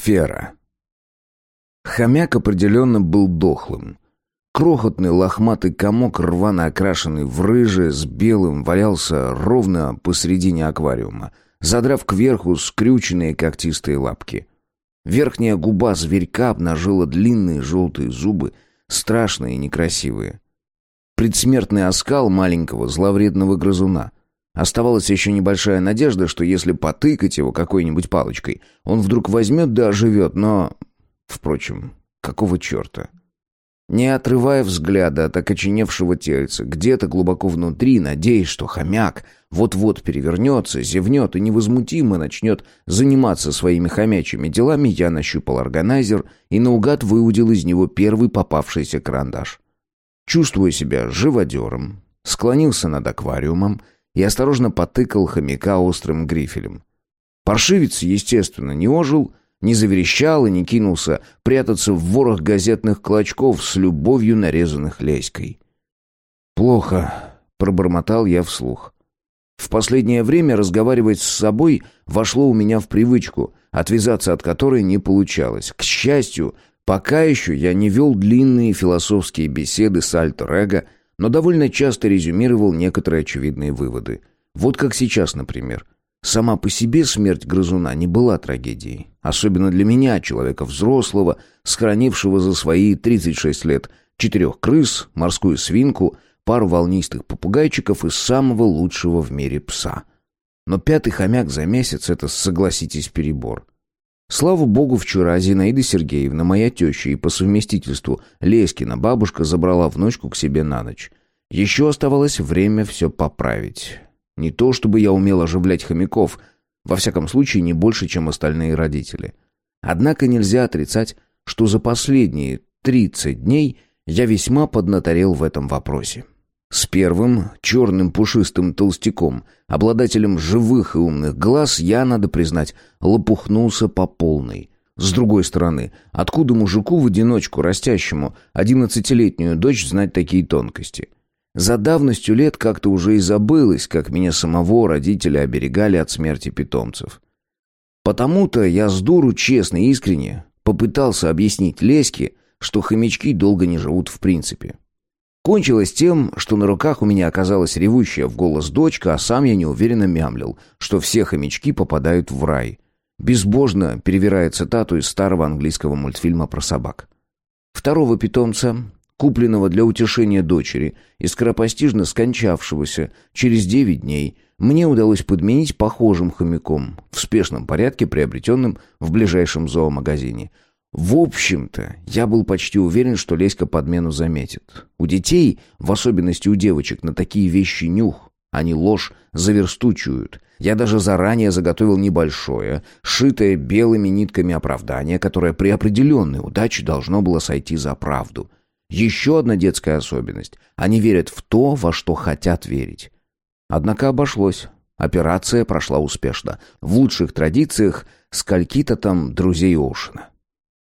Сфера. Хомяк определенно был дохлым. Крохотный лохматый комок, рвано окрашенный в рыже, с белым, валялся ровно посредине аквариума, задрав кверху скрюченные когтистые лапки. Верхняя губа зверька обнажила длинные желтые зубы, страшные и некрасивые. Предсмертный оскал маленького зловредного грызуна — Оставалась еще небольшая надежда, что если потыкать его какой-нибудь палочкой, он вдруг возьмет да оживет, но... Впрочем, какого черта? Не отрывая взгляда от окоченевшего тельца, где-то глубоко внутри, надеясь, что хомяк вот-вот перевернется, зевнет и невозмутимо начнет заниматься своими хомячими делами, я нащупал органайзер и наугад выудил из него первый попавшийся карандаш. Чувствуя себя живодером, склонился над аквариумом и осторожно потыкал хомяка острым грифелем. Паршивец, естественно, не ожил, не заверещал и не кинулся прятаться в ворох газетных клочков с любовью нарезанных леськой. «Плохо», — пробормотал я вслух. В последнее время разговаривать с собой вошло у меня в привычку, отвязаться от которой не получалось. К счастью, пока еще я не вел длинные философские беседы с альтер-эго, но довольно часто резюмировал некоторые очевидные выводы. Вот как сейчас, например. Сама по себе смерть грызуна не была трагедией. Особенно для меня, человека взрослого, сохранившего за свои 36 лет четырех крыс, морскую свинку, пару волнистых попугайчиков и самого лучшего в мире пса. Но пятый хомяк за месяц — это, согласитесь, перебор. Слава богу, вчера Зинаида Сергеевна, моя теща и по совместительству Лескина бабушка, забрала внучку к себе на ночь. Еще оставалось время все поправить. Не то чтобы я умел оживлять хомяков, во всяком случае не больше, чем остальные родители. Однако нельзя отрицать, что за последние 30 дней я весьма поднаторел в этом вопросе. С первым, черным пушистым толстяком, обладателем живых и умных глаз, я, надо признать, лопухнулся по полной. С другой стороны, откуда мужику в одиночку, растящему, одиннадцатилетнюю дочь знать такие тонкости? За давностью лет как-то уже и забылось, как меня самого родители оберегали от смерти питомцев. Потому-то я с дуру честно и искренне попытался объяснить Леське, что хомячки долго не живут в принципе. Кончилось тем, что на руках у меня оказалась ревущая в голос дочка, а сам я неуверенно мямлил, что все хомячки попадают в рай. Безбожно перевирая цитату из старого английского мультфильма про собак. Второго питомца, купленного для утешения дочери и скоропостижно скончавшегося через девять дней, мне удалось подменить похожим хомяком, в спешном порядке приобретенным в ближайшем зоомагазине – в общем-то, я был почти уверен, что Леська подмену заметит. У детей, в особенности у девочек, на такие вещи нюх. Они ложь заверстучуют. Я даже заранее заготовил небольшое, шитое белыми нитками оправдание, которое при определенной удаче должно было сойти за правду. Еще одна детская особенность. Они верят в то, во что хотят верить. Однако обошлось. Операция прошла успешно. В лучших традициях скольки-то там друзей Оушена.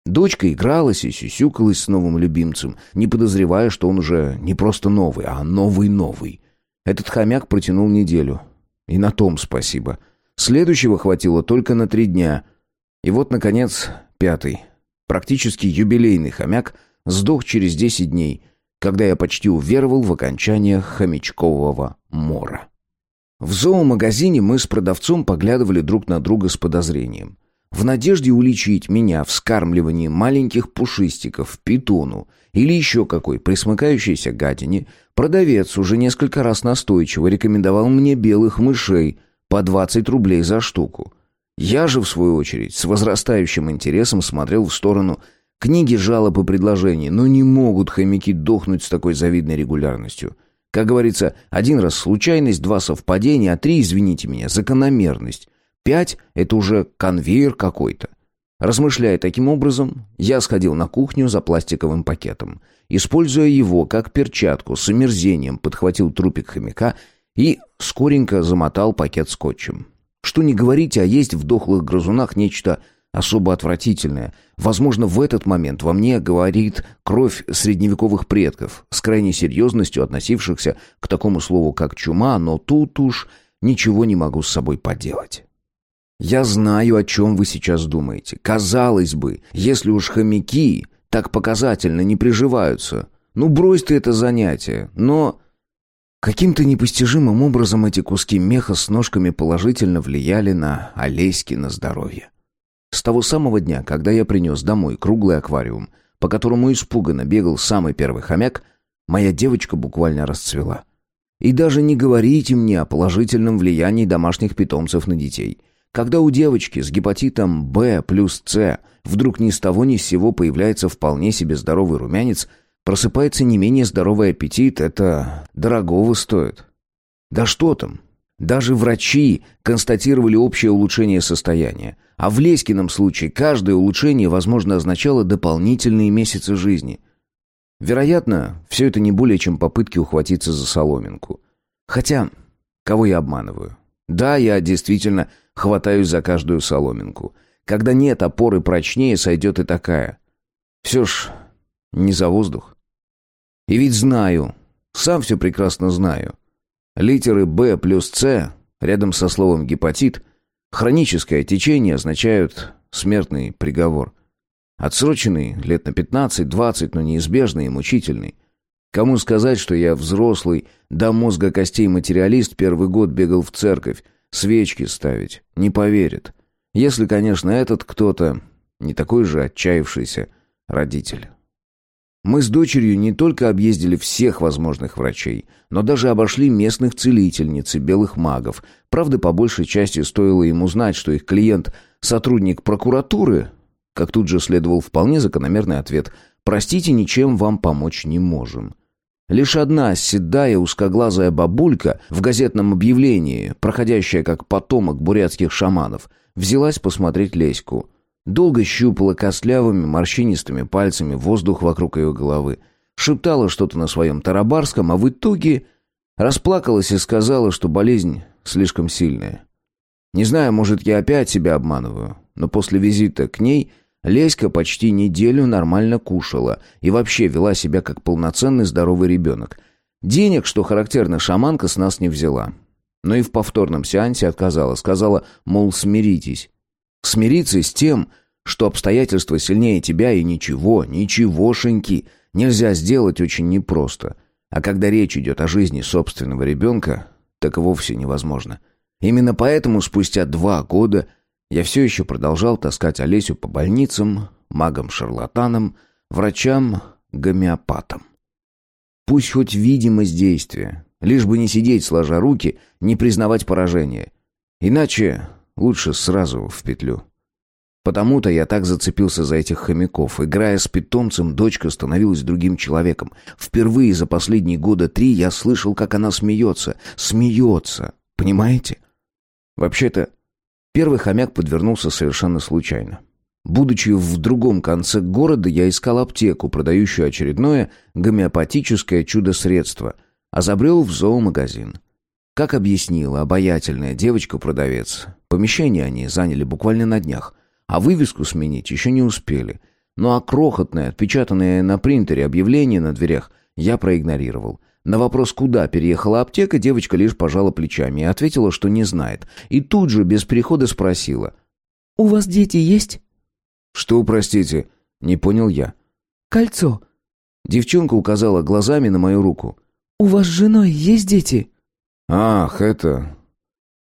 Дочка игралась и сюсюкалась с новым любимцем, не подозревая, что он уже не просто новый, а новый-новый. Этот хомяк протянул неделю. И на том спасибо. Следующего хватило только на три дня. И вот, наконец, пятый. Практически юбилейный хомяк сдох через десять дней, когда я почти уверовал в окончание хомячкового мора. В зоомагазине мы с продавцом поглядывали друг на друга с подозрением в надежде уличить меня в скармливании маленьких пушистиков питону или еще какой присмыкающейся гадине, продавец уже несколько раз настойчиво рекомендовал мне белых мышей по 20 рублей за штуку. Я же, в свою очередь, с возрастающим интересом смотрел в сторону книги жалоб и предложений, но не могут хомяки дохнуть с такой завидной регулярностью. Как говорится, один раз случайность, два совпадения, а три, извините меня, закономерность. Пять — это уже конвейер какой-то. Размышляя таким образом, я сходил на кухню за пластиковым пакетом. Используя его как перчатку, с омерзением подхватил трупик хомяка и скоренько замотал пакет скотчем. Что не говорите, а есть в дохлых грызунах нечто особо отвратительное. Возможно, в этот момент во мне говорит кровь средневековых предков, с крайней серьезностью относившихся к такому слову, как чума, но тут уж ничего не могу с собой поделать. Я знаю, о чем вы сейчас думаете. Казалось бы, если уж хомяки так показательно не приживаются, ну брось ты это занятие. Но каким-то непостижимым образом эти куски меха с ножками положительно влияли на Олеськи на здоровье. С того самого дня, когда я принес домой круглый аквариум, по которому испуганно бегал самый первый хомяк, моя девочка буквально расцвела. И даже не говорите мне о положительном влиянии домашних питомцев на детей. Когда у девочки с гепатитом Б плюс С вдруг ни с того ни с сего появляется вполне себе здоровый румянец, просыпается не менее здоровый аппетит, это дорогого стоит. Да что там, даже врачи констатировали общее улучшение состояния. А в Леськином случае каждое улучшение, возможно, означало дополнительные месяцы жизни. Вероятно, все это не более чем попытки ухватиться за соломинку. Хотя, кого я обманываю? Да, я действительно хватаюсь за каждую соломинку. Когда нет опоры прочнее, сойдет и такая. Все ж не за воздух. И ведь знаю, сам все прекрасно знаю. Литеры «Б» плюс «С» рядом со словом «гепатит» хроническое течение означают смертный приговор. Отсроченный лет на 15-20, но неизбежный и мучительный. Кому сказать, что я взрослый, до мозга костей материалист, первый год бегал в церковь, свечки ставить, не поверит. Если, конечно, этот кто-то не такой же отчаявшийся родитель. Мы с дочерью не только объездили всех возможных врачей, но даже обошли местных целительниц и белых магов. Правда, по большей части стоило им узнать, что их клиент – сотрудник прокуратуры, как тут же следовал вполне закономерный ответ «Простите, ничем вам помочь не можем». Лишь одна седая узкоглазая бабулька в газетном объявлении, проходящая как потомок бурятских шаманов, взялась посмотреть Леську – Долго щупала костлявыми, морщинистыми пальцами воздух вокруг ее головы. Шептала что-то на своем тарабарском, а в итоге расплакалась и сказала, что болезнь слишком сильная. Не знаю, может, я опять себя обманываю, но после визита к ней Леська почти неделю нормально кушала и вообще вела себя как полноценный здоровый ребенок. Денег, что характерно, шаманка с нас не взяла. Но и в повторном сеансе отказала, сказала, мол, смиритесь. Смириться с тем, что обстоятельства сильнее тебя и ничего, ничегошеньки нельзя сделать очень непросто. А когда речь идет о жизни собственного ребенка, так вовсе невозможно. Именно поэтому спустя два года я все еще продолжал таскать Олесю по больницам, магам-шарлатанам, врачам-гомеопатам. Пусть хоть видимость действия, лишь бы не сидеть сложа руки, не признавать поражение. Иначе Лучше сразу в петлю. Потому-то я так зацепился за этих хомяков. Играя с питомцем, дочка становилась другим человеком. Впервые за последние года три я слышал, как она смеется. Смеется. Понимаете? Вообще-то, первый хомяк подвернулся совершенно случайно. Будучи в другом конце города, я искал аптеку, продающую очередное гомеопатическое чудо-средство, а забрел в зоомагазин. Как объяснила обаятельная девочка-продавец, помещение они заняли буквально на днях, а вывеску сменить еще не успели. Ну а крохотное, отпечатанное на принтере объявление на дверях я проигнорировал. На вопрос, куда переехала аптека, девочка лишь пожала плечами и ответила, что не знает. И тут же, без перехода, спросила. «У вас дети есть?» «Что, простите?» — не понял я. «Кольцо». Девчонка указала глазами на мою руку. «У вас с женой есть дети?» «Ах, это...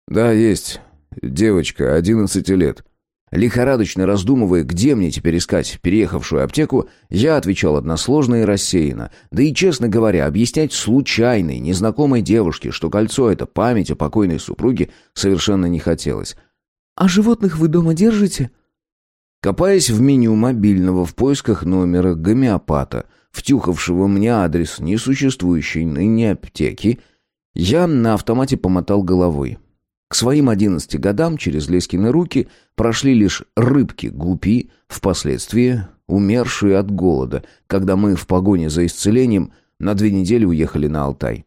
Да, есть. Девочка, одиннадцати лет». Лихорадочно раздумывая, где мне теперь искать переехавшую аптеку, я отвечал односложно и рассеянно. Да и, честно говоря, объяснять случайной, незнакомой девушке, что кольцо — это память о покойной супруге, совершенно не хотелось. «А животных вы дома держите?» Копаясь в меню мобильного в поисках номера гомеопата, втюхавшего мне адрес несуществующей ныне аптеки, я на автомате помотал головой. К своим одиннадцати годам через Лескины руки прошли лишь рыбки-гупи, впоследствии умершие от голода, когда мы в погоне за исцелением на две недели уехали на Алтай.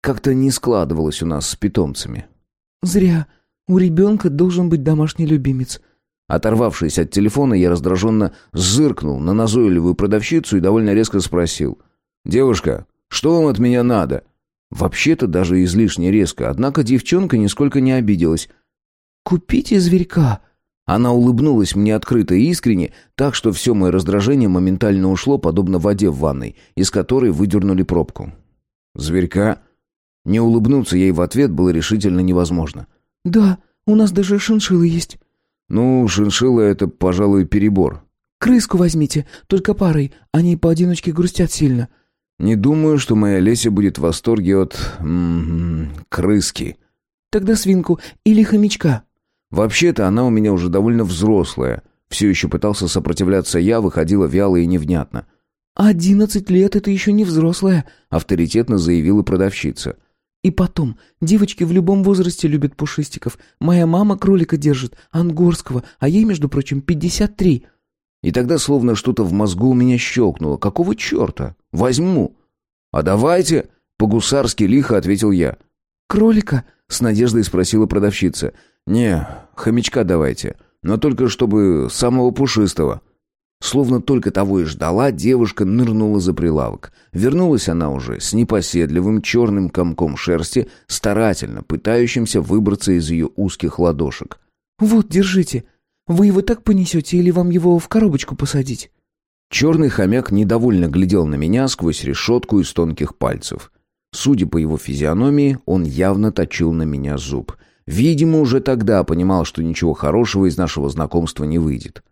Как-то не складывалось у нас с питомцами. «Зря. У ребенка должен быть домашний любимец». Оторвавшись от телефона, я раздраженно зыркнул на назойливую продавщицу и довольно резко спросил. «Девушка, что вам от меня надо?» Вообще-то даже излишне резко, однако девчонка нисколько не обиделась. Купите зверька». Она улыбнулась мне открыто и искренне, так что все мое раздражение моментально ушло, подобно воде в ванной, из которой выдернули пробку. «Зверька?» Не улыбнуться ей в ответ было решительно невозможно. «Да, у нас даже шиншиллы есть». «Ну, шиншилла — это, пожалуй, перебор». «Крыску возьмите, только парой, они поодиночке грустят сильно». «Не думаю, что моя Леся будет в восторге от... М -м, крыски». «Тогда свинку или хомячка». «Вообще-то она у меня уже довольно взрослая». Все еще пытался сопротивляться я, выходила вяло и невнятно. «Одиннадцать лет — это еще не взрослая», — авторитетно заявила продавщица. И потом, девочки в любом возрасте любят пушистиков. Моя мама кролика держит, ангорского, а ей, между прочим, пятьдесят три. И тогда словно что-то в мозгу у меня щелкнуло. Какого черта? Возьму. А давайте, по-гусарски лихо ответил я. Кролика? С надеждой спросила продавщица. Не, хомячка давайте, но только чтобы самого пушистого. Словно только того и ждала, девушка нырнула за прилавок. Вернулась она уже с непоседливым черным комком шерсти, старательно пытающимся выбраться из ее узких ладошек. «Вот, держите. Вы его так понесете или вам его в коробочку посадить?» Черный хомяк недовольно глядел на меня сквозь решетку из тонких пальцев. Судя по его физиономии, он явно точил на меня зуб. Видимо, уже тогда понимал, что ничего хорошего из нашего знакомства не выйдет.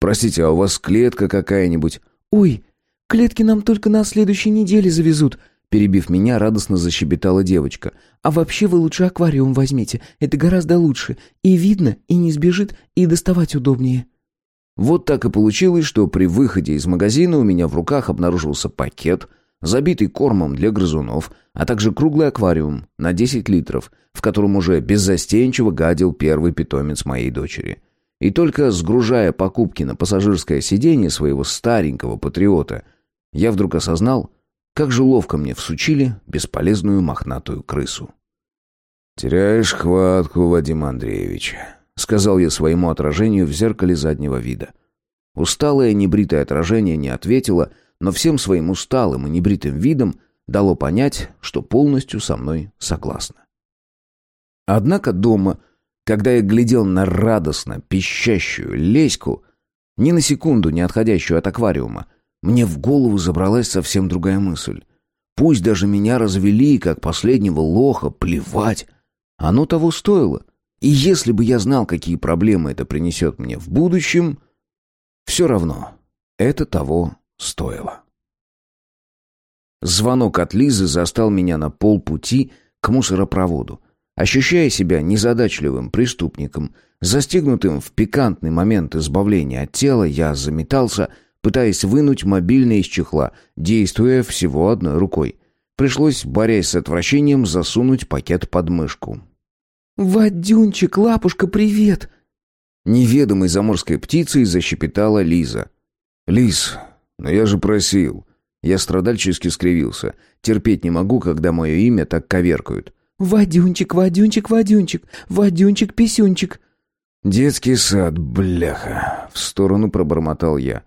«Простите, а у вас клетка какая-нибудь?» «Ой, клетки нам только на следующей неделе завезут», Перебив меня, радостно защебетала девочка. «А вообще вы лучше аквариум возьмите. Это гораздо лучше. И видно, и не сбежит, и доставать удобнее». Вот так и получилось, что при выходе из магазина у меня в руках обнаружился пакет, забитый кормом для грызунов, а также круглый аквариум на 10 литров, в котором уже беззастенчиво гадил первый питомец моей дочери. И только сгружая покупки на пассажирское сиденье своего старенького патриота, я вдруг осознал, как же ловко мне всучили бесполезную мохнатую крысу. «Теряешь хватку, Вадим Андреевич», — сказал я своему отражению в зеркале заднего вида. Усталое небритое отражение не ответило, но всем своим усталым и небритым видом дало понять, что полностью со мной согласно. Однако дома когда я глядел на радостно пищащую леську, ни на секунду не отходящую от аквариума, мне в голову забралась совсем другая мысль. Пусть даже меня развели, как последнего лоха, плевать. Оно того стоило. И если бы я знал, какие проблемы это принесет мне в будущем, все равно это того стоило. Звонок от Лизы застал меня на полпути к мусоропроводу. Ощущая себя незадачливым преступником, застигнутым в пикантный момент избавления от тела, я заметался, пытаясь вынуть мобильный из чехла, действуя всего одной рукой. Пришлось, борясь с отвращением, засунуть пакет под мышку. «Вадюнчик, лапушка, привет!» Неведомой заморской птицей защепетала Лиза. «Лиз, но я же просил!» Я страдальчески скривился. Терпеть не могу, когда мое имя так коверкают. «Вадюнчик, Вадюнчик, Вадюнчик, Вадюнчик-писюнчик». «Детский сад, бляха!» — в сторону пробормотал я.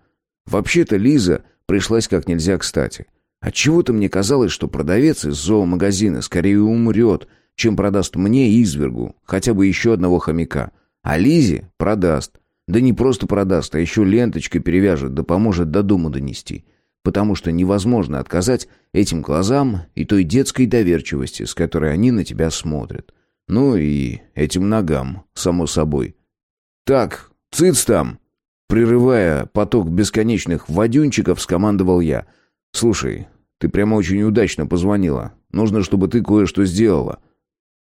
«Вообще-то Лиза пришлась как нельзя кстати. Отчего-то мне казалось, что продавец из зоомагазина скорее умрет, чем продаст мне извергу, хотя бы еще одного хомяка. А Лизе продаст. Да не просто продаст, а еще ленточкой перевяжет, да поможет до дома донести потому что невозможно отказать этим глазам и той детской доверчивости, с которой они на тебя смотрят. Ну и этим ногам, само собой. «Так, цыц там!» Прерывая поток бесконечных водюнчиков, скомандовал я. «Слушай, ты прямо очень удачно позвонила. Нужно, чтобы ты кое-что сделала».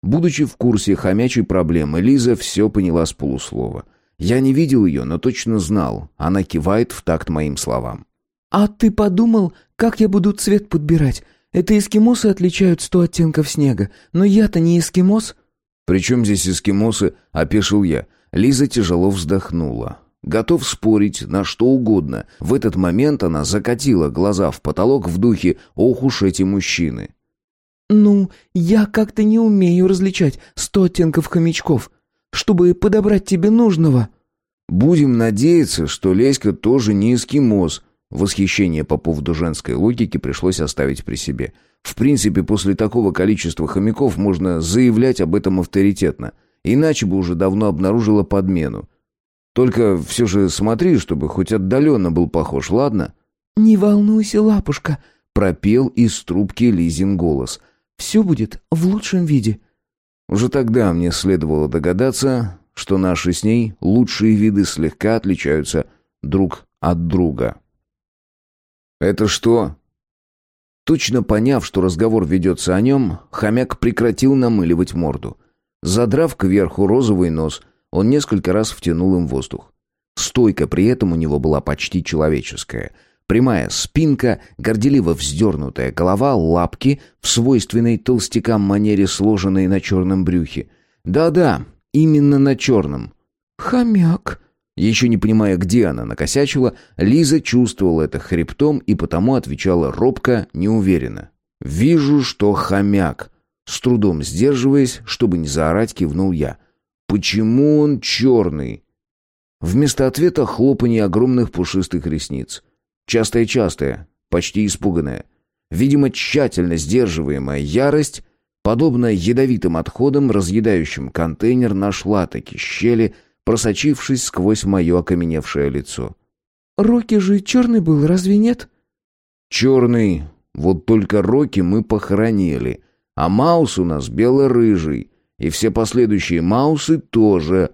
Будучи в курсе хомячей проблемы, Лиза все поняла с полуслова. Я не видел ее, но точно знал. Она кивает в такт моим словам. «А ты подумал, как я буду цвет подбирать? Это эскимосы отличают сто оттенков снега, но я-то не эскимос». «При чем здесь эскимосы?» — опешил я. Лиза тяжело вздохнула. Готов спорить на что угодно. В этот момент она закатила глаза в потолок в духе «Ох уж эти мужчины». «Ну, я как-то не умею различать сто оттенков хомячков. Чтобы подобрать тебе нужного...» «Будем надеяться, что Леська тоже не эскимос», Восхищение по поводу женской логики пришлось оставить при себе. В принципе, после такого количества хомяков можно заявлять об этом авторитетно. Иначе бы уже давно обнаружила подмену. Только все же смотри, чтобы хоть отдаленно был похож, ладно?» «Не волнуйся, лапушка», — пропел из трубки Лизин голос. «Все будет в лучшем виде». Уже тогда мне следовало догадаться, что наши с ней лучшие виды слегка отличаются друг от друга. «Это что?» Точно поняв, что разговор ведется о нем, хомяк прекратил намыливать морду. Задрав кверху розовый нос, он несколько раз втянул им воздух. Стойка при этом у него была почти человеческая. Прямая спинка, горделиво вздернутая голова, лапки в свойственной толстякам манере, сложенные на черном брюхе. Да-да, именно на черном. «Хомяк», еще не понимая, где она накосячила, Лиза чувствовала это хребтом и потому отвечала робко, неуверенно. «Вижу, что хомяк». С трудом сдерживаясь, чтобы не заорать, кивнул я. «Почему он черный?» Вместо ответа хлопанье огромных пушистых ресниц. Частая-частая, почти испуганная. Видимо, тщательно сдерживаемая ярость, подобно ядовитым отходам, разъедающим контейнер, нашла таки щели, просочившись сквозь мое окаменевшее лицо. «Рокки же черный был, разве нет?» «Черный. Вот только Рокки мы похоронили. А Маус у нас бело-рыжий. И все последующие Маусы тоже».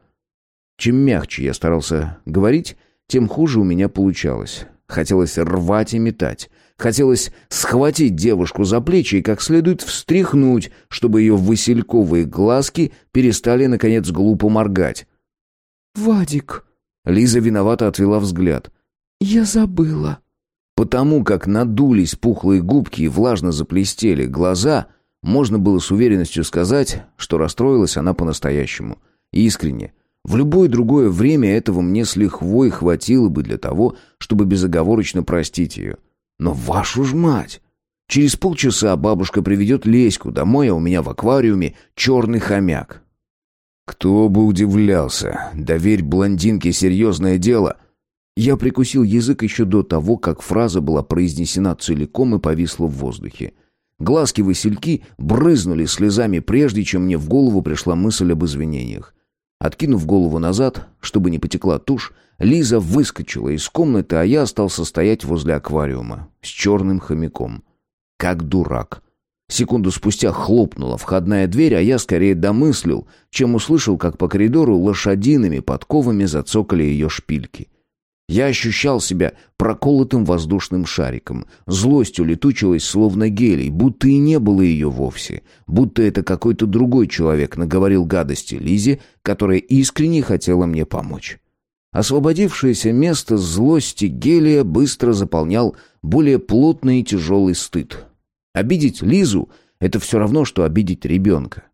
Чем мягче я старался говорить, тем хуже у меня получалось. Хотелось рвать и метать. Хотелось схватить девушку за плечи и как следует встряхнуть, чтобы ее васильковые глазки перестали, наконец, глупо моргать. «Вадик!» Лиза виновато отвела взгляд. «Я забыла». Потому как надулись пухлые губки и влажно заплестели глаза, можно было с уверенностью сказать, что расстроилась она по-настоящему. Искренне. В любое другое время этого мне с лихвой хватило бы для того, чтобы безоговорочно простить ее. Но вашу ж мать! Через полчаса бабушка приведет Леську домой, а у меня в аквариуме черный хомяк. Кто бы удивлялся. Доверь блондинке серьезное дело. Я прикусил язык еще до того, как фраза была произнесена целиком и повисла в воздухе. Глазки-васильки брызнули слезами, прежде чем мне в голову пришла мысль об извинениях. Откинув голову назад, чтобы не потекла тушь, Лиза выскочила из комнаты, а я остался стоять возле аквариума с черным хомяком. Как дурак. Секунду спустя хлопнула входная дверь, а я скорее домыслил, чем услышал, как по коридору лошадиными подковами зацокали ее шпильки. Я ощущал себя проколотым воздушным шариком. Злость улетучилась, словно гелий, будто и не было ее вовсе. Будто это какой-то другой человек наговорил гадости Лизе, которая искренне хотела мне помочь. Освободившееся место злости гелия быстро заполнял более плотный и тяжелый стыд, Обидеть Лизу — это все равно, что обидеть ребенка.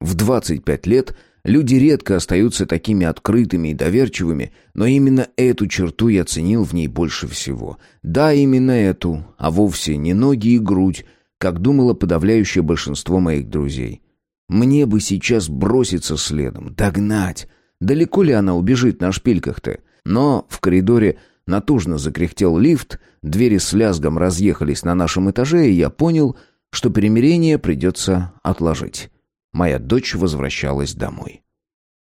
В 25 лет люди редко остаются такими открытыми и доверчивыми, но именно эту черту я ценил в ней больше всего. Да, именно эту, а вовсе не ноги и грудь, как думало подавляющее большинство моих друзей. Мне бы сейчас броситься следом, догнать. Далеко ли она убежит на шпильках-то? Но в коридоре Натужно закряхтел лифт, двери с лязгом разъехались на нашем этаже, и я понял, что перемирение придется отложить. Моя дочь возвращалась домой.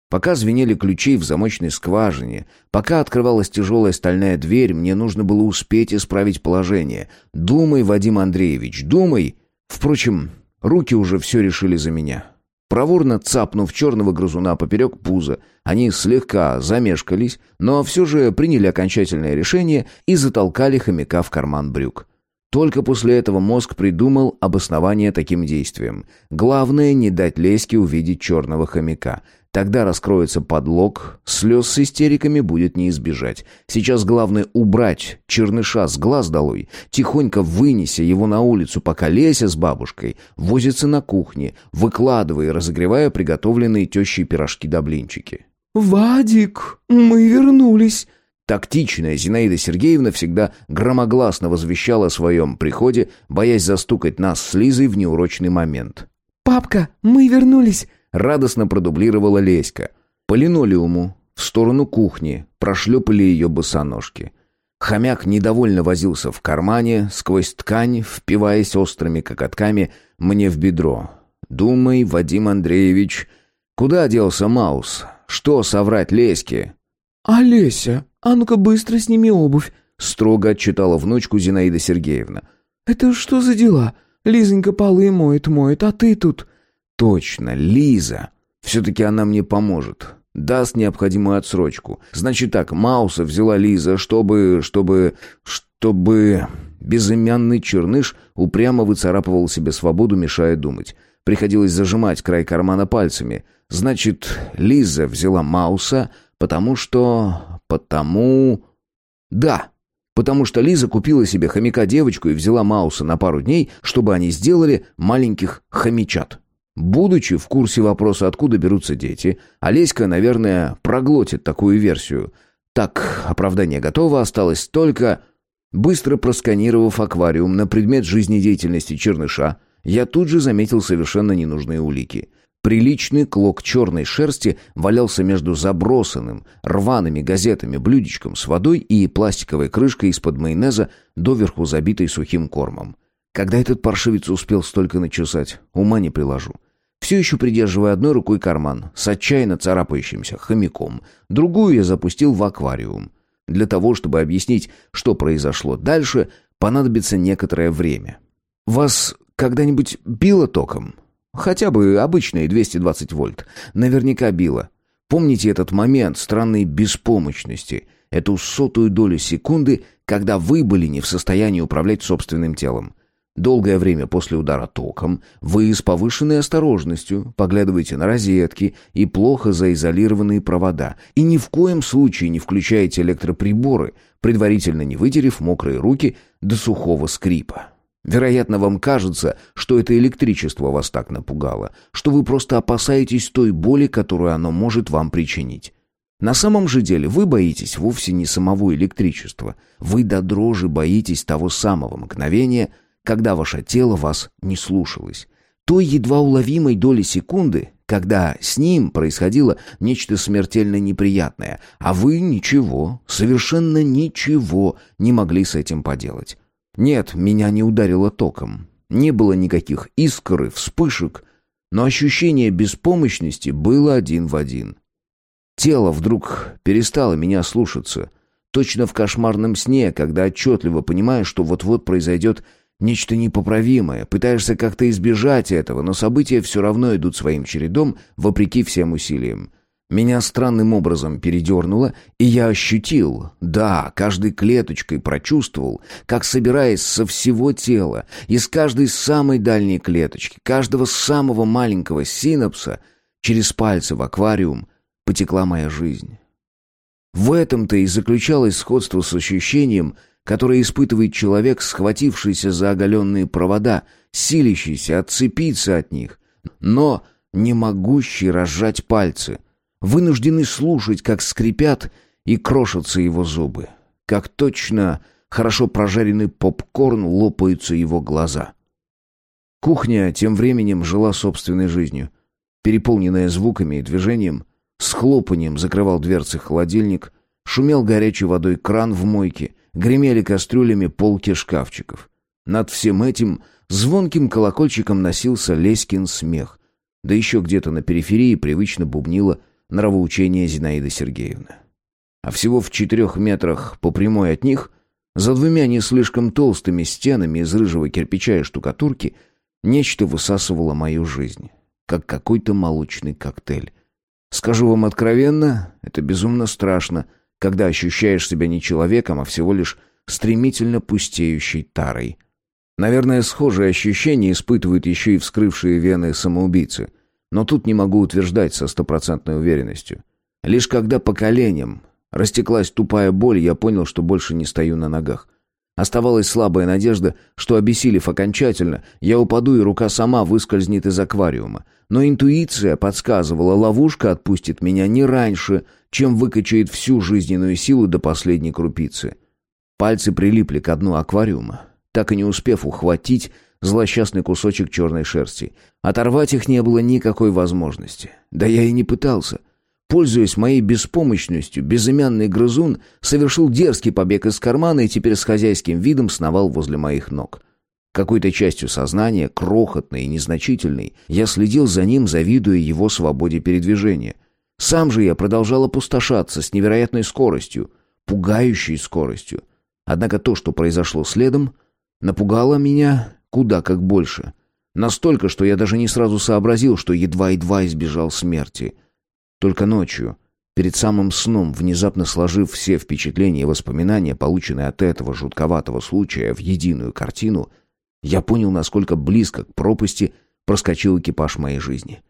Пока звенели ключи в замочной скважине, пока открывалась тяжелая стальная дверь, мне нужно было успеть исправить положение. Думай, Вадим Андреевич, думай. Впрочем, руки уже все решили за меня. Проворно цапнув черного грызуна поперек пуза, они слегка замешкались, но все же приняли окончательное решение и затолкали хомяка в карман брюк. Только после этого мозг придумал обоснование таким действием. Главное не дать Леське увидеть черного хомяка. Тогда раскроется подлог, слез с истериками будет не избежать. Сейчас главное убрать черныша с глаз долой, тихонько вынеся его на улицу, пока Леся с бабушкой возится на кухне, выкладывая и разогревая приготовленные тещей пирожки да блинчики. «Вадик, мы вернулись!» Тактичная Зинаида Сергеевна всегда громогласно возвещала о своем приходе, боясь застукать нас с Лизой в неурочный момент. «Папка, мы вернулись!» радостно продублировала Леська. По линолеуму, в сторону кухни, прошлепали ее босоножки. Хомяк недовольно возился в кармане, сквозь ткань, впиваясь острыми коготками мне в бедро. «Думай, Вадим Андреевич, Куда делся Маус? Что соврать Леське?» «Олеся, а ну-ка быстро сними обувь», — строго отчитала внучку Зинаида Сергеевна. «Это что за дела? Лизонька полы моет, моет, а ты тут...» «Точно, Лиза. Все-таки она мне поможет. Даст необходимую отсрочку. Значит так, Мауса взяла Лиза, чтобы... чтобы... чтобы...» Безымянный черныш упрямо выцарапывал себе свободу, мешая думать. Приходилось зажимать край кармана пальцами. Значит, Лиза взяла Мауса, потому что... потому... Да, потому что Лиза купила себе хомяка-девочку и взяла Мауса на пару дней, чтобы они сделали маленьких хомячат. Будучи в курсе вопроса, откуда берутся дети, Олеська, наверное, проглотит такую версию. Так, оправдание готово, осталось только... Быстро просканировав аквариум на предмет жизнедеятельности черныша, я тут же заметил совершенно ненужные улики. Приличный клок черной шерсти валялся между забросанным, рваными газетами, блюдечком с водой и пластиковой крышкой из-под майонеза, доверху забитой сухим кормом. Когда этот паршивец успел столько начесать, ума не приложу. Все еще придерживая одной рукой карман, с отчаянно царапающимся хомяком, другую я запустил в аквариум. Для того, чтобы объяснить, что произошло дальше, понадобится некоторое время. Вас когда-нибудь било током? Хотя бы обычные 220 вольт. Наверняка било. Помните этот момент странной беспомощности, эту сотую долю секунды, когда вы были не в состоянии управлять собственным телом. Долгое время после удара током вы с повышенной осторожностью поглядываете на розетки и плохо заизолированные провода и ни в коем случае не включаете электроприборы, предварительно не вытерев мокрые руки до сухого скрипа. Вероятно, вам кажется, что это электричество вас так напугало, что вы просто опасаетесь той боли, которую оно может вам причинить. На самом же деле вы боитесь вовсе не самого электричества, вы до дрожи боитесь того самого мгновения, когда ваше тело вас не слушалось. Той едва уловимой доли секунды, когда с ним происходило нечто смертельно неприятное, а вы ничего, совершенно ничего не могли с этим поделать. Нет, меня не ударило током. Не было никаких искр и вспышек, но ощущение беспомощности было один в один. Тело вдруг перестало меня слушаться, точно в кошмарном сне, когда отчетливо понимаешь, что вот-вот произойдет Нечто непоправимое. Пытаешься как-то избежать этого, но события все равно идут своим чередом, вопреки всем усилиям. Меня странным образом передернуло, и я ощутил, да, каждой клеточкой прочувствовал, как, собираясь со всего тела, из каждой самой дальней клеточки, каждого самого маленького синапса, через пальцы в аквариум, потекла моя жизнь. В этом-то и заключалось сходство с ощущением, которое испытывает человек, схватившийся за оголенные провода, силящийся отцепиться от них, но не могущий разжать пальцы, вынужденный слушать, как скрипят и крошатся его зубы, как точно хорошо прожаренный попкорн лопаются его глаза. Кухня тем временем жила собственной жизнью, переполненная звуками и движением, с хлопанием закрывал дверцы холодильник, шумел горячей водой кран в мойке — Гремели кастрюлями полки шкафчиков. Над всем этим звонким колокольчиком носился Леськин смех. Да еще где-то на периферии привычно бубнило нравоучение Зинаиды Сергеевны. А всего в четырех метрах по прямой от них, за двумя не слишком толстыми стенами из рыжего кирпича и штукатурки, нечто высасывало мою жизнь, как какой-то молочный коктейль. Скажу вам откровенно, это безумно страшно — когда ощущаешь себя не человеком, а всего лишь стремительно пустеющей тарой. Наверное, схожие ощущения испытывают еще и вскрывшие вены самоубийцы. Но тут не могу утверждать со стопроцентной уверенностью. Лишь когда по коленям растеклась тупая боль, я понял, что больше не стою на ногах. Оставалась слабая надежда, что, обессилев окончательно, я упаду и рука сама выскользнет из аквариума. Но интуиция подсказывала, ловушка отпустит меня не раньше, чем выкачает всю жизненную силу до последней крупицы. Пальцы прилипли к дну аквариума, так и не успев ухватить злосчастный кусочек черной шерсти. Оторвать их не было никакой возможности. Да я и не пытался. Пользуясь моей беспомощностью, безымянный грызун совершил дерзкий побег из кармана и теперь с хозяйским видом сновал возле моих ног. Какой-то частью сознания, крохотной и незначительной, я следил за ним, завидуя его свободе передвижения. Сам же я продолжал опустошаться с невероятной скоростью, пугающей скоростью. Однако то, что произошло следом, напугало меня куда как больше. Настолько, что я даже не сразу сообразил, что едва-едва избежал смерти. Только ночью, перед самым сном, внезапно сложив все впечатления и воспоминания, полученные от этого жутковатого случая, в единую картину, я понял, насколько близко к пропасти проскочил экипаж моей жизни.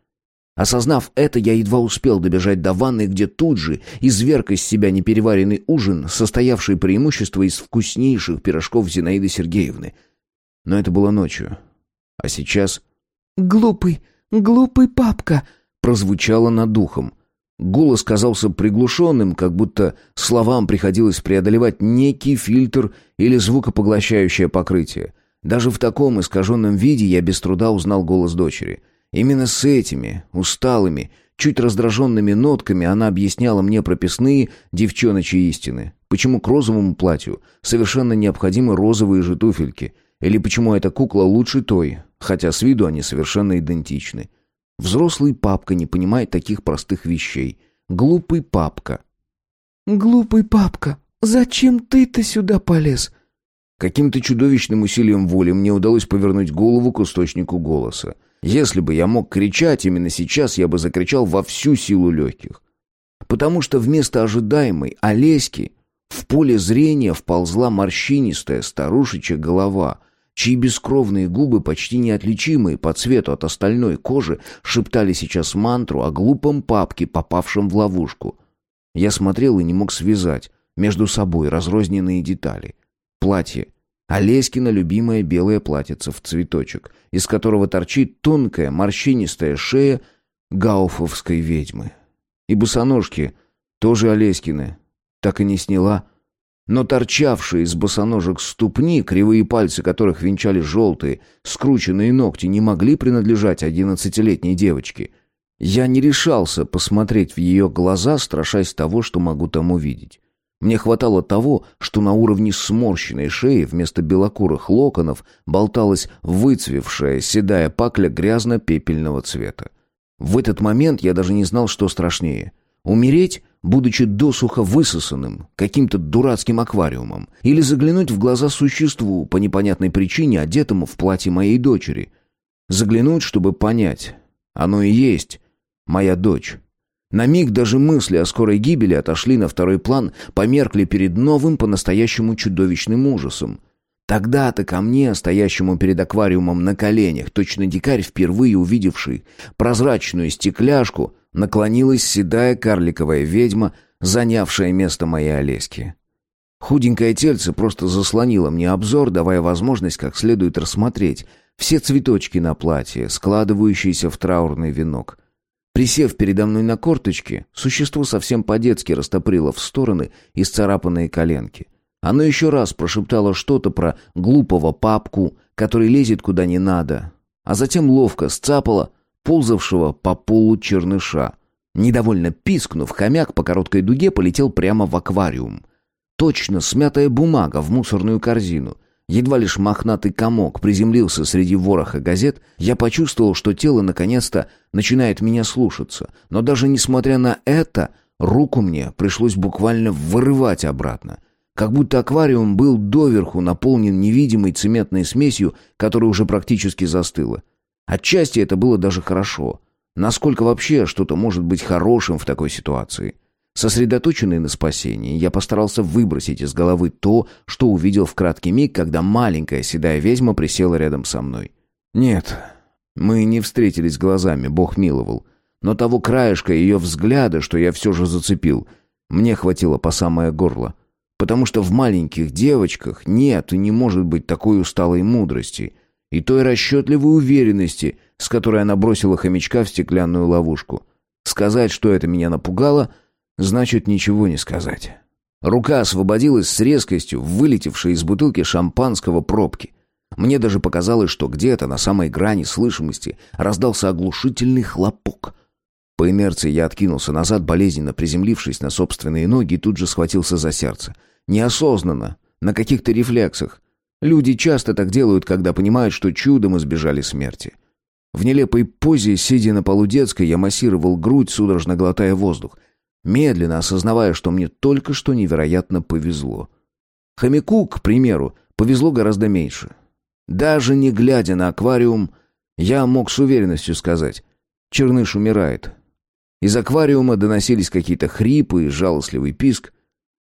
Осознав это, я едва успел добежать до ванной, где тут же изверг из себя непереваренный ужин, состоявший преимущество из вкуснейших пирожков Зинаиды Сергеевны. Но это было ночью. А сейчас... «Глупый, глупый папка!» прозвучало над духом. Голос казался приглушенным, как будто словам приходилось преодолевать некий фильтр или звукопоглощающее покрытие. Даже в таком искаженном виде я без труда узнал голос дочери — Именно с этими, усталыми, чуть раздраженными нотками она объясняла мне прописные девчоночьи истины. Почему к розовому платью совершенно необходимы розовые же туфельки, или почему эта кукла лучше той, хотя с виду они совершенно идентичны. Взрослый папка не понимает таких простых вещей. Глупый папка. «Глупый папка, зачем ты-то сюда полез?» Каким-то чудовищным усилием воли мне удалось повернуть голову к источнику голоса. Если бы я мог кричать именно сейчас, я бы закричал во всю силу легких. Потому что вместо ожидаемой Олеськи в поле зрения вползла морщинистая старушечья голова, чьи бескровные губы, почти неотличимые по цвету от остальной кожи, шептали сейчас мантру о глупом папке, попавшем в ловушку. Я смотрел и не мог связать между собой разрозненные детали. Платье, Олеськина любимое белое платьице в цветочек, из которого торчит тонкая морщинистая шея гауфовской ведьмы. И босоножки, тоже Олеськины, так и не сняла. Но торчавшие из босоножек ступни, кривые пальцы которых венчали желтые, скрученные ногти, не могли принадлежать одиннадцатилетней девочке. Я не решался посмотреть в ее глаза, страшась того, что могу там увидеть. Мне хватало того, что на уровне сморщенной шеи вместо белокурых локонов болталась выцвевшая седая пакля грязно-пепельного цвета. В этот момент я даже не знал, что страшнее. Умереть, будучи досуха высосанным, каким-то дурацким аквариумом, или заглянуть в глаза существу, по непонятной причине одетому в платье моей дочери. Заглянуть, чтобы понять. Оно и есть моя дочь. На миг даже мысли о скорой гибели отошли на второй план, померкли перед новым, по-настоящему чудовищным ужасом. Тогда-то ко мне, стоящему перед аквариумом на коленях, точно дикарь, впервые увидевший прозрачную стекляшку, наклонилась седая карликовая ведьма, занявшая место моей Олеськи. Худенькое тельце просто заслонило мне обзор, давая возможность как следует рассмотреть все цветочки на платье, складывающиеся в траурный венок — Присев передо мной на корточки, существо совсем по-детски растоприло в стороны исцарапанные коленки. Оно еще раз прошептало что-то про глупого папку, который лезет куда не надо, а затем ловко сцапало ползавшего по полу черныша. Недовольно пискнув, хомяк по короткой дуге полетел прямо в аквариум. Точно смятая бумага в мусорную корзину. Едва лишь мохнатый комок приземлился среди вороха газет, я почувствовал, что тело наконец-то начинает меня слушаться. Но даже несмотря на это, руку мне пришлось буквально вырывать обратно. Как будто аквариум был доверху наполнен невидимой цементной смесью, которая уже практически застыла. Отчасти это было даже хорошо. Насколько вообще что-то может быть хорошим в такой ситуации? Сосредоточенный на спасении, я постарался выбросить из головы то, что увидел в краткий миг, когда маленькая седая ведьма присела рядом со мной. Нет, мы не встретились глазами, Бог миловал. Но того краешка ее взгляда, что я все же зацепил, мне хватило по самое горло. Потому что в маленьких девочках нет и не может быть такой усталой мудрости и той расчетливой уверенности, с которой она бросила хомячка в стеклянную ловушку. Сказать, что это меня напугало — Значит, ничего не сказать. Рука освободилась с резкостью, вылетевшей из бутылки шампанского пробки. Мне даже показалось, что где-то на самой грани слышимости раздался оглушительный хлопок. По инерции я откинулся назад, болезненно приземлившись на собственные ноги и тут же схватился за сердце. Неосознанно, на каких-то рефлексах. Люди часто так делают, когда понимают, что чудом избежали смерти. В нелепой позе, сидя на полу детской, я массировал грудь, судорожно глотая воздух, медленно осознавая, что мне только что невероятно повезло. Хомяку, к примеру, повезло гораздо меньше. Даже не глядя на аквариум, я мог с уверенностью сказать, Черныш умирает. Из аквариума доносились какие-то хрипы и жалостливый писк.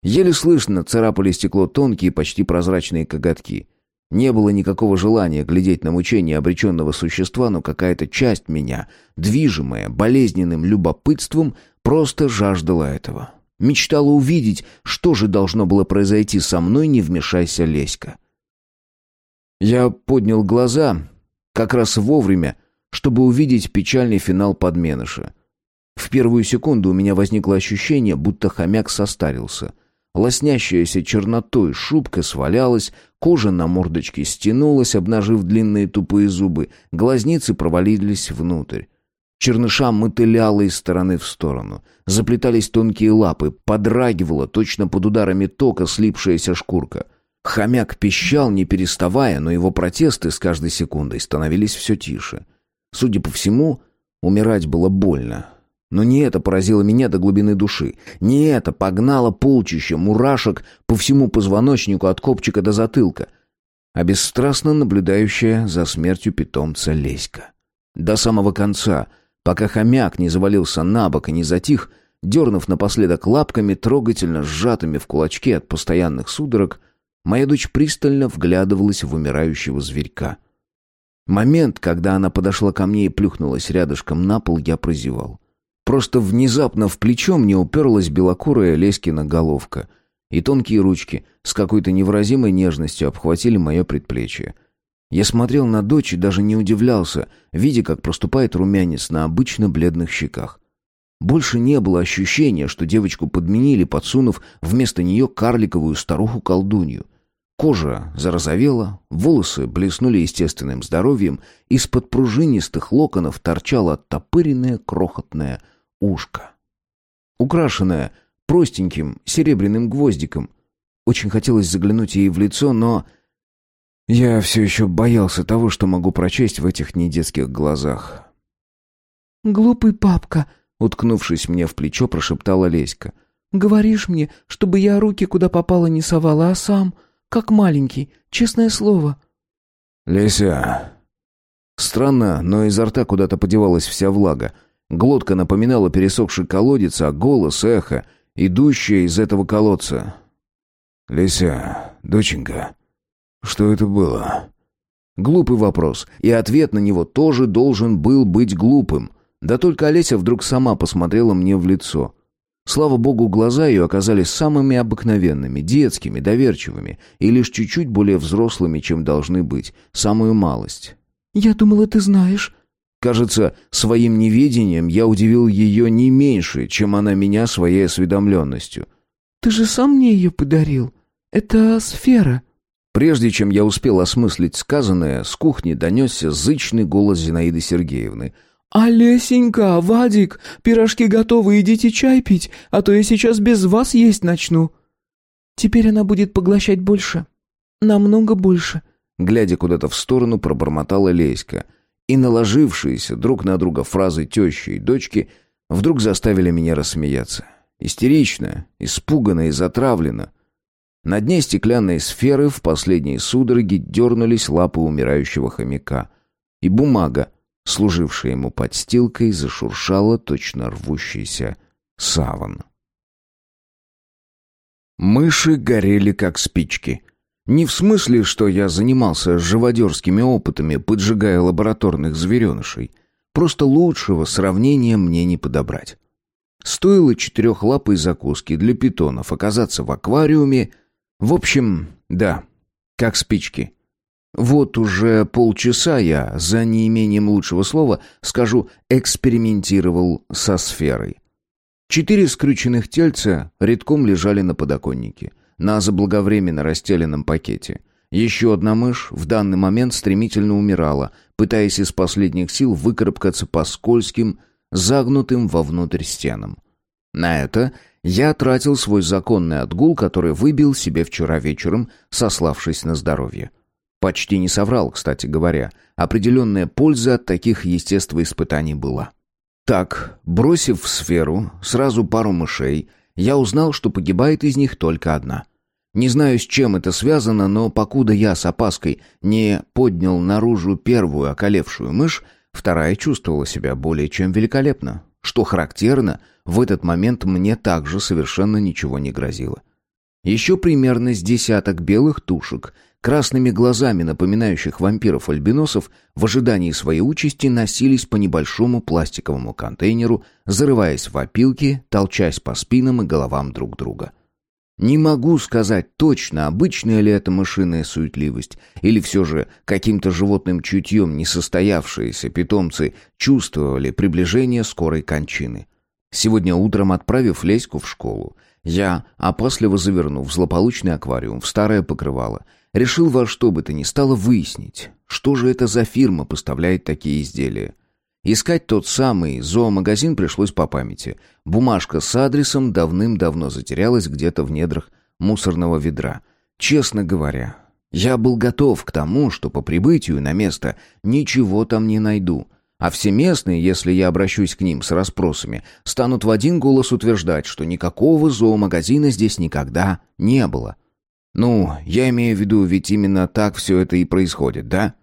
Еле слышно царапали стекло тонкие, почти прозрачные коготки. Не было никакого желания глядеть на мучение обреченного существа, но какая-то часть меня, движимая болезненным любопытством, просто жаждала этого. Мечтала увидеть, что же должно было произойти со мной, не вмешайся Леська. Я поднял глаза как раз вовремя, чтобы увидеть печальный финал подменыша. В первую секунду у меня возникло ощущение, будто хомяк состарился. Лоснящаяся чернотой шубка свалялась, кожа на мордочке стянулась, обнажив длинные тупые зубы, глазницы провалились внутрь. Черныша мотыляло из стороны в сторону. Заплетались тонкие лапы, подрагивала точно под ударами тока слипшаяся шкурка. Хомяк пищал, не переставая, но его протесты с каждой секундой становились все тише. Судя по всему, умирать было больно. Но не это поразило меня до глубины души. Не это погнало полчища мурашек по всему позвоночнику от копчика до затылка, а бесстрастно наблюдающая за смертью питомца Леська. До самого конца — пока хомяк не завалился на бок и не затих, дернув напоследок лапками, трогательно сжатыми в кулачки от постоянных судорог, моя дочь пристально вглядывалась в умирающего зверька. Момент, когда она подошла ко мне и плюхнулась рядышком на пол, я прозевал. Просто внезапно в плечо мне уперлась белокурая Леськина головка, и тонкие ручки с какой-то невыразимой нежностью обхватили мое предплечье — я смотрел на дочь и даже не удивлялся, видя, как проступает румянец на обычно бледных щеках. Больше не было ощущения, что девочку подменили, подсунув вместо нее карликовую старуху-колдунью. Кожа зарозовела, волосы блеснули естественным здоровьем, из-под пружинистых локонов торчало оттопыренное крохотное ушко. Украшенное простеньким серебряным гвоздиком. Очень хотелось заглянуть ей в лицо, но я все еще боялся того, что могу прочесть в этих недетских глазах. «Глупый папка», — уткнувшись мне в плечо, прошептала Леська. «Говоришь мне, чтобы я руки куда попало не совала, а сам, как маленький, честное слово». «Леся...» Странно, но изо рта куда-то подевалась вся влага. Глотка напоминала пересохший колодец, а голос — эхо, идущее из этого колодца. «Леся, доченька...» Что это было? Глупый вопрос, и ответ на него тоже должен был быть глупым. Да только Олеся вдруг сама посмотрела мне в лицо. Слава богу, глаза ее оказались самыми обыкновенными, детскими, доверчивыми и лишь чуть-чуть более взрослыми, чем должны быть, самую малость. «Я думала, ты знаешь». Кажется, своим неведением я удивил ее не меньше, чем она меня своей осведомленностью. «Ты же сам мне ее подарил. Это сфера». Прежде чем я успел осмыслить сказанное, с кухни донесся зычный голос Зинаиды Сергеевны. «Олесенька, Вадик, пирожки готовы, идите чай пить, а то я сейчас без вас есть начну». «Теперь она будет поглощать больше. Намного больше», — глядя куда-то в сторону, пробормотала Леська. И наложившиеся друг на друга фразы тещи и дочки вдруг заставили меня рассмеяться. Истерично, испуганно и затравленно — на дне стеклянной сферы в последней судороге дернулись лапы умирающего хомяка. И бумага, служившая ему подстилкой, зашуршала точно рвущийся саван. Мыши горели как спички. Не в смысле, что я занимался живодерскими опытами, поджигая лабораторных зверенышей. Просто лучшего сравнения мне не подобрать. Стоило четырехлапой закуски для питонов оказаться в аквариуме, в общем, да, как спички. Вот уже полчаса я, за неимением лучшего слова, скажу, экспериментировал со сферой. Четыре скрюченных тельца редком лежали на подоконнике, на заблаговременно расстеленном пакете. Еще одна мышь в данный момент стремительно умирала, пытаясь из последних сил выкарабкаться по скользким, загнутым вовнутрь стенам. На это я тратил свой законный отгул, который выбил себе вчера вечером, сославшись на здоровье. Почти не соврал, кстати говоря. Определенная польза от таких естествоиспытаний была. Так, бросив в сферу сразу пару мышей, я узнал, что погибает из них только одна. Не знаю, с чем это связано, но покуда я с опаской не поднял наружу первую околевшую мышь, вторая чувствовала себя более чем великолепно. Что характерно, в этот момент мне также совершенно ничего не грозило. Еще примерно с десяток белых тушек, красными глазами напоминающих вампиров-альбиносов, в ожидании своей участи носились по небольшому пластиковому контейнеру, зарываясь в опилки, толчась по спинам и головам друг друга. Не могу сказать точно, обычная ли это мышиная суетливость, или все же каким-то животным чутьем несостоявшиеся питомцы чувствовали приближение скорой кончины. Сегодня утром, отправив Леську в школу, я, опасливо завернув злополучный аквариум в старое покрывало, решил во что бы то ни стало выяснить, что же это за фирма поставляет такие изделия. Искать тот самый зоомагазин пришлось по памяти. Бумажка с адресом давным-давно затерялась где-то в недрах мусорного ведра. Честно говоря, я был готов к тому, что по прибытию на место ничего там не найду. А все местные, если я обращусь к ним с расспросами, станут в один голос утверждать, что никакого зоомагазина здесь никогда не было. Ну, я имею в виду, ведь именно так все это и происходит, да?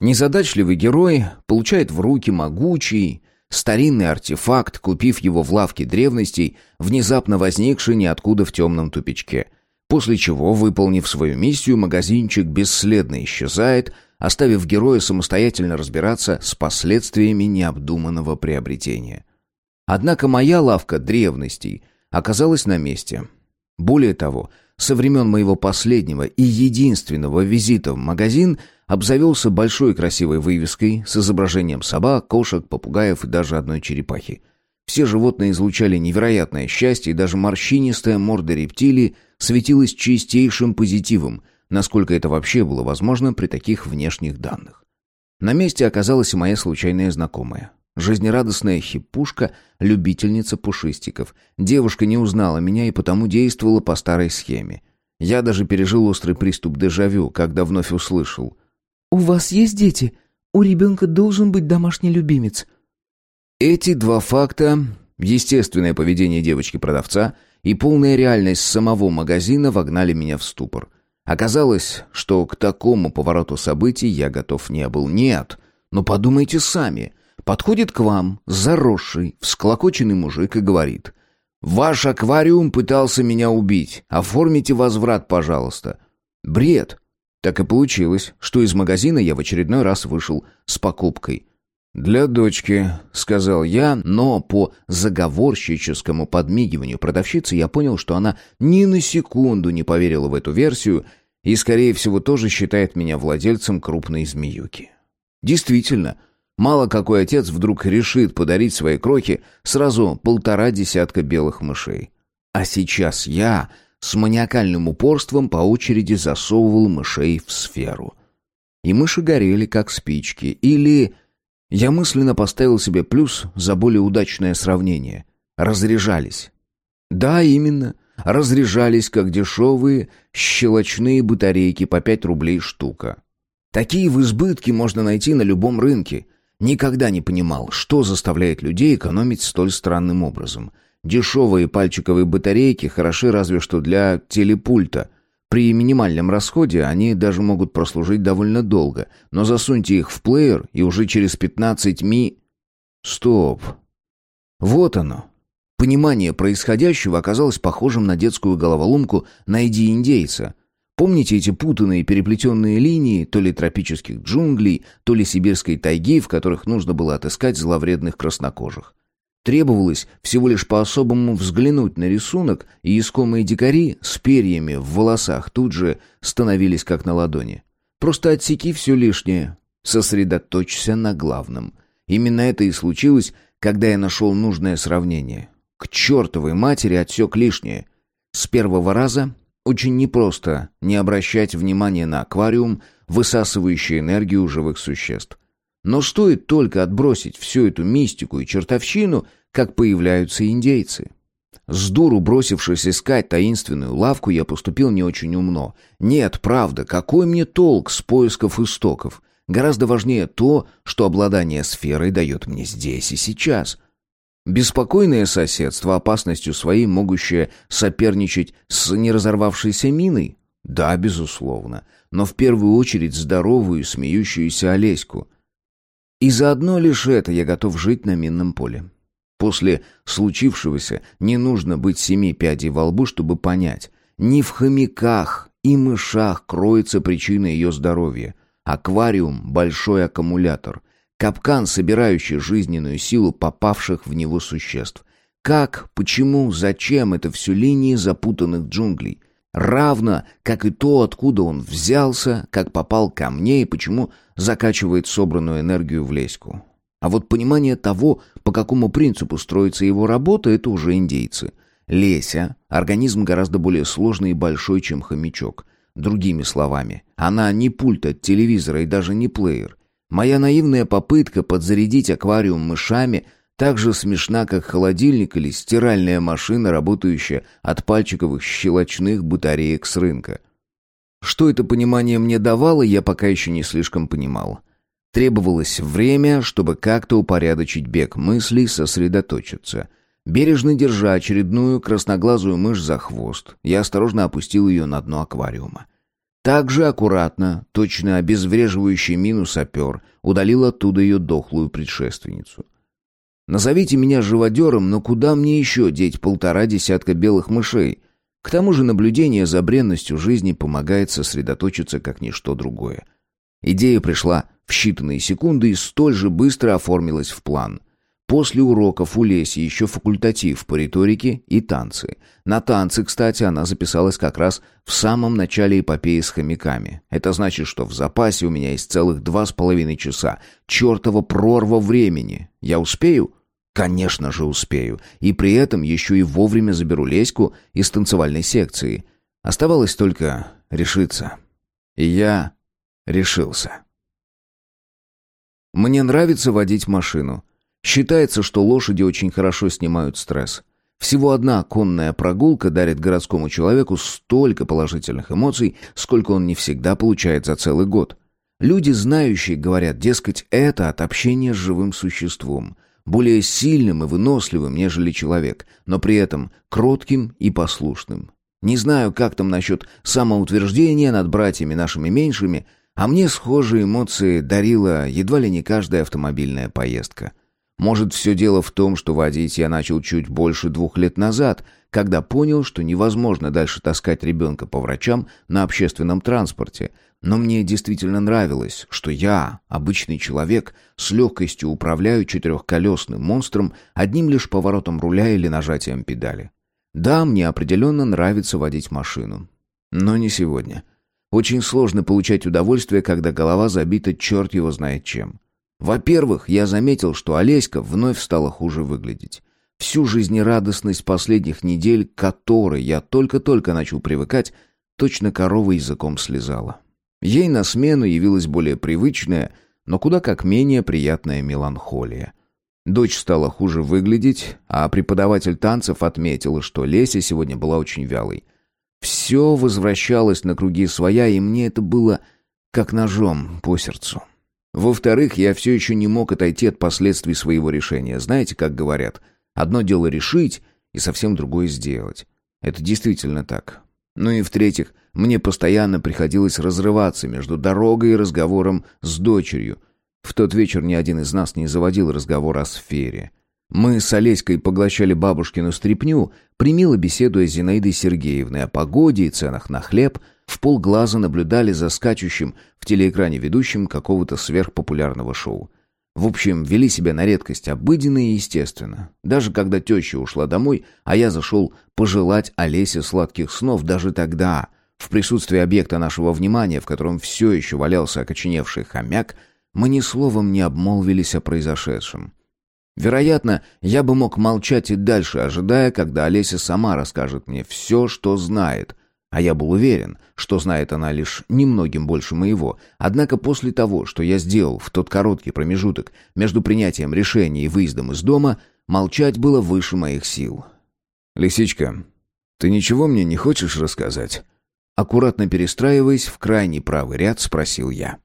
Незадачливый герой получает в руки могучий, старинный артефакт, купив его в лавке древностей, внезапно возникший ниоткуда в темном тупичке. После чего, выполнив свою миссию, магазинчик бесследно исчезает, оставив героя самостоятельно разбираться с последствиями необдуманного приобретения. Однако моя лавка древностей оказалась на месте. Более того, со времен моего последнего и единственного визита в магазин – обзавелся большой красивой вывеской с изображением собак, кошек, попугаев и даже одной черепахи. Все животные излучали невероятное счастье, и даже морщинистая морда рептилии светилась чистейшим позитивом, насколько это вообще было возможно при таких внешних данных. На месте оказалась моя случайная знакомая. Жизнерадостная хипушка, любительница пушистиков. Девушка не узнала меня и потому действовала по старой схеме. Я даже пережил острый приступ дежавю, когда вновь услышал. «У вас есть дети? У ребенка должен быть домашний любимец». Эти два факта, естественное поведение девочки-продавца и полная реальность самого магазина вогнали меня в ступор. Оказалось, что к такому повороту событий я готов не был. Нет, но подумайте сами. Подходит к вам заросший, всклокоченный мужик и говорит. «Ваш аквариум пытался меня убить. Оформите возврат, пожалуйста». Бред. Так и получилось, что из магазина я в очередной раз вышел с покупкой. «Для дочки», — сказал я, но по заговорщическому подмигиванию продавщицы я понял, что она ни на секунду не поверила в эту версию и, скорее всего, тоже считает меня владельцем крупной змеюки. Действительно, мало какой отец вдруг решит подарить своей крохе сразу полтора десятка белых мышей. А сейчас я с маниакальным упорством по очереди засовывал мышей в сферу. И мыши горели, как спички. Или... Я мысленно поставил себе плюс за более удачное сравнение. Разряжались. Да, именно. Разряжались, как дешевые щелочные батарейки по 5 рублей штука. Такие в избытке можно найти на любом рынке. Никогда не понимал, что заставляет людей экономить столь странным образом — Дешевые пальчиковые батарейки хороши разве что для телепульта. При минимальном расходе они даже могут прослужить довольно долго, но засуньте их в плеер, и уже через 15 ми... Стоп. Вот оно. Понимание происходящего оказалось похожим на детскую головоломку «Найди индейца». Помните эти путанные переплетенные линии то ли тропических джунглей, то ли сибирской тайги, в которых нужно было отыскать зловредных краснокожих? Требовалось всего лишь по-особому взглянуть на рисунок, и искомые дикари с перьями в волосах тут же становились как на ладони. Просто отсеки все лишнее, сосредоточься на главном. Именно это и случилось, когда я нашел нужное сравнение. К чертовой матери отсек лишнее. С первого раза очень непросто не обращать внимания на аквариум, высасывающий энергию живых существ. Но стоит только отбросить всю эту мистику и чертовщину, как появляются индейцы. С дуру бросившись искать таинственную лавку, я поступил не очень умно. Нет, правда, какой мне толк с поисков истоков? Гораздо важнее то, что обладание сферой дает мне здесь и сейчас. Беспокойное соседство, опасностью своей могущее соперничать с неразорвавшейся миной? Да, безусловно. Но в первую очередь здоровую, смеющуюся Олеську. И заодно лишь это я готов жить на минном поле. После случившегося не нужно быть семи пядей во лбу, чтобы понять. Не в хомяках и мышах кроется причина ее здоровья. Аквариум — большой аккумулятор. Капкан, собирающий жизненную силу попавших в него существ. Как, почему, зачем — это все линии запутанных джунглей. Равно, как и то, откуда он взялся, как попал ко мне и почему закачивает собранную энергию в леську. А вот понимание того, по какому принципу строится его работа, это уже индейцы. Леся – организм гораздо более сложный и большой, чем хомячок. Другими словами, она не пульт от телевизора и даже не плеер. Моя наивная попытка подзарядить аквариум мышами так же смешна, как холодильник или стиральная машина, работающая от пальчиковых щелочных батареек с рынка. Что это понимание мне давало, я пока еще не слишком понимал. Требовалось время, чтобы как-то упорядочить бег мыслей, сосредоточиться. Бережно держа очередную красноглазую мышь за хвост, я осторожно опустил ее на дно аквариума. Также аккуратно, точно обезвреживающий мину сапер, удалил оттуда ее дохлую предшественницу. Назовите меня живодером, но куда мне еще деть полтора десятка белых мышей? К тому же наблюдение за бренностью жизни помогает сосредоточиться как ничто другое. Идея пришла в считанные секунды и столь же быстро оформилась в план. После уроков у Леси еще факультатив по риторике и танцы. На танцы, кстати, она записалась как раз в самом начале эпопеи с хомяками. Это значит, что в запасе у меня есть целых два с половиной часа. Чертова прорва времени. Я успею? Конечно же успею. И при этом еще и вовремя заберу Леську из танцевальной секции. Оставалось только решиться. И я решился. Мне нравится водить машину. Считается, что лошади очень хорошо снимают стресс. Всего одна конная прогулка дарит городскому человеку столько положительных эмоций, сколько он не всегда получает за целый год. Люди, знающие, говорят, дескать, это от общения с живым существом, более сильным и выносливым, нежели человек, но при этом кротким и послушным. Не знаю, как там насчет самоутверждения над братьями нашими меньшими, а мне схожие эмоции дарила едва ли не каждая автомобильная поездка. Может, все дело в том, что водить я начал чуть больше двух лет назад, когда понял, что невозможно дальше таскать ребенка по врачам на общественном транспорте. Но мне действительно нравилось, что я, обычный человек, с легкостью управляю четырехколесным монстром одним лишь поворотом руля или нажатием педали. Да, мне определенно нравится водить машину. Но не сегодня. — очень сложно получать удовольствие, когда голова забита черт его знает чем. Во-первых, я заметил, что Олеська вновь стала хуже выглядеть. Всю жизнерадостность последних недель, к которой я только-только начал привыкать, точно корова языком слезала. Ей на смену явилась более привычная, но куда как менее приятная меланхолия. Дочь стала хуже выглядеть, а преподаватель танцев отметила, что Леся сегодня была очень вялой – все возвращалось на круги своя, и мне это было как ножом по сердцу. Во-вторых, я все еще не мог отойти от последствий своего решения. Знаете, как говорят, одно дело решить, и совсем другое сделать. Это действительно так. Ну и в-третьих, мне постоянно приходилось разрываться между дорогой и разговором с дочерью. В тот вечер ни один из нас не заводил разговор о сфере. Мы с Олеськой поглощали бабушкину стряпню, примило беседуя с Зинаидой Сергеевной о погоде и ценах на хлеб, в полглаза наблюдали за скачущим в телеэкране ведущим какого-то сверхпопулярного шоу. В общем, вели себя на редкость обыденно и естественно. Даже когда теща ушла домой, а я зашел пожелать Олесе сладких снов, даже тогда, в присутствии объекта нашего внимания, в котором все еще валялся окоченевший хомяк, мы ни словом не обмолвились о произошедшем. Вероятно, я бы мог молчать и дальше, ожидая, когда Олеся сама расскажет мне все, что знает. А я был уверен, что знает она лишь немногим больше моего. Однако после того, что я сделал в тот короткий промежуток между принятием решения и выездом из дома, молчать было выше моих сил. «Лисичка, ты ничего мне не хочешь рассказать?» Аккуратно перестраиваясь в крайний правый ряд, спросил я.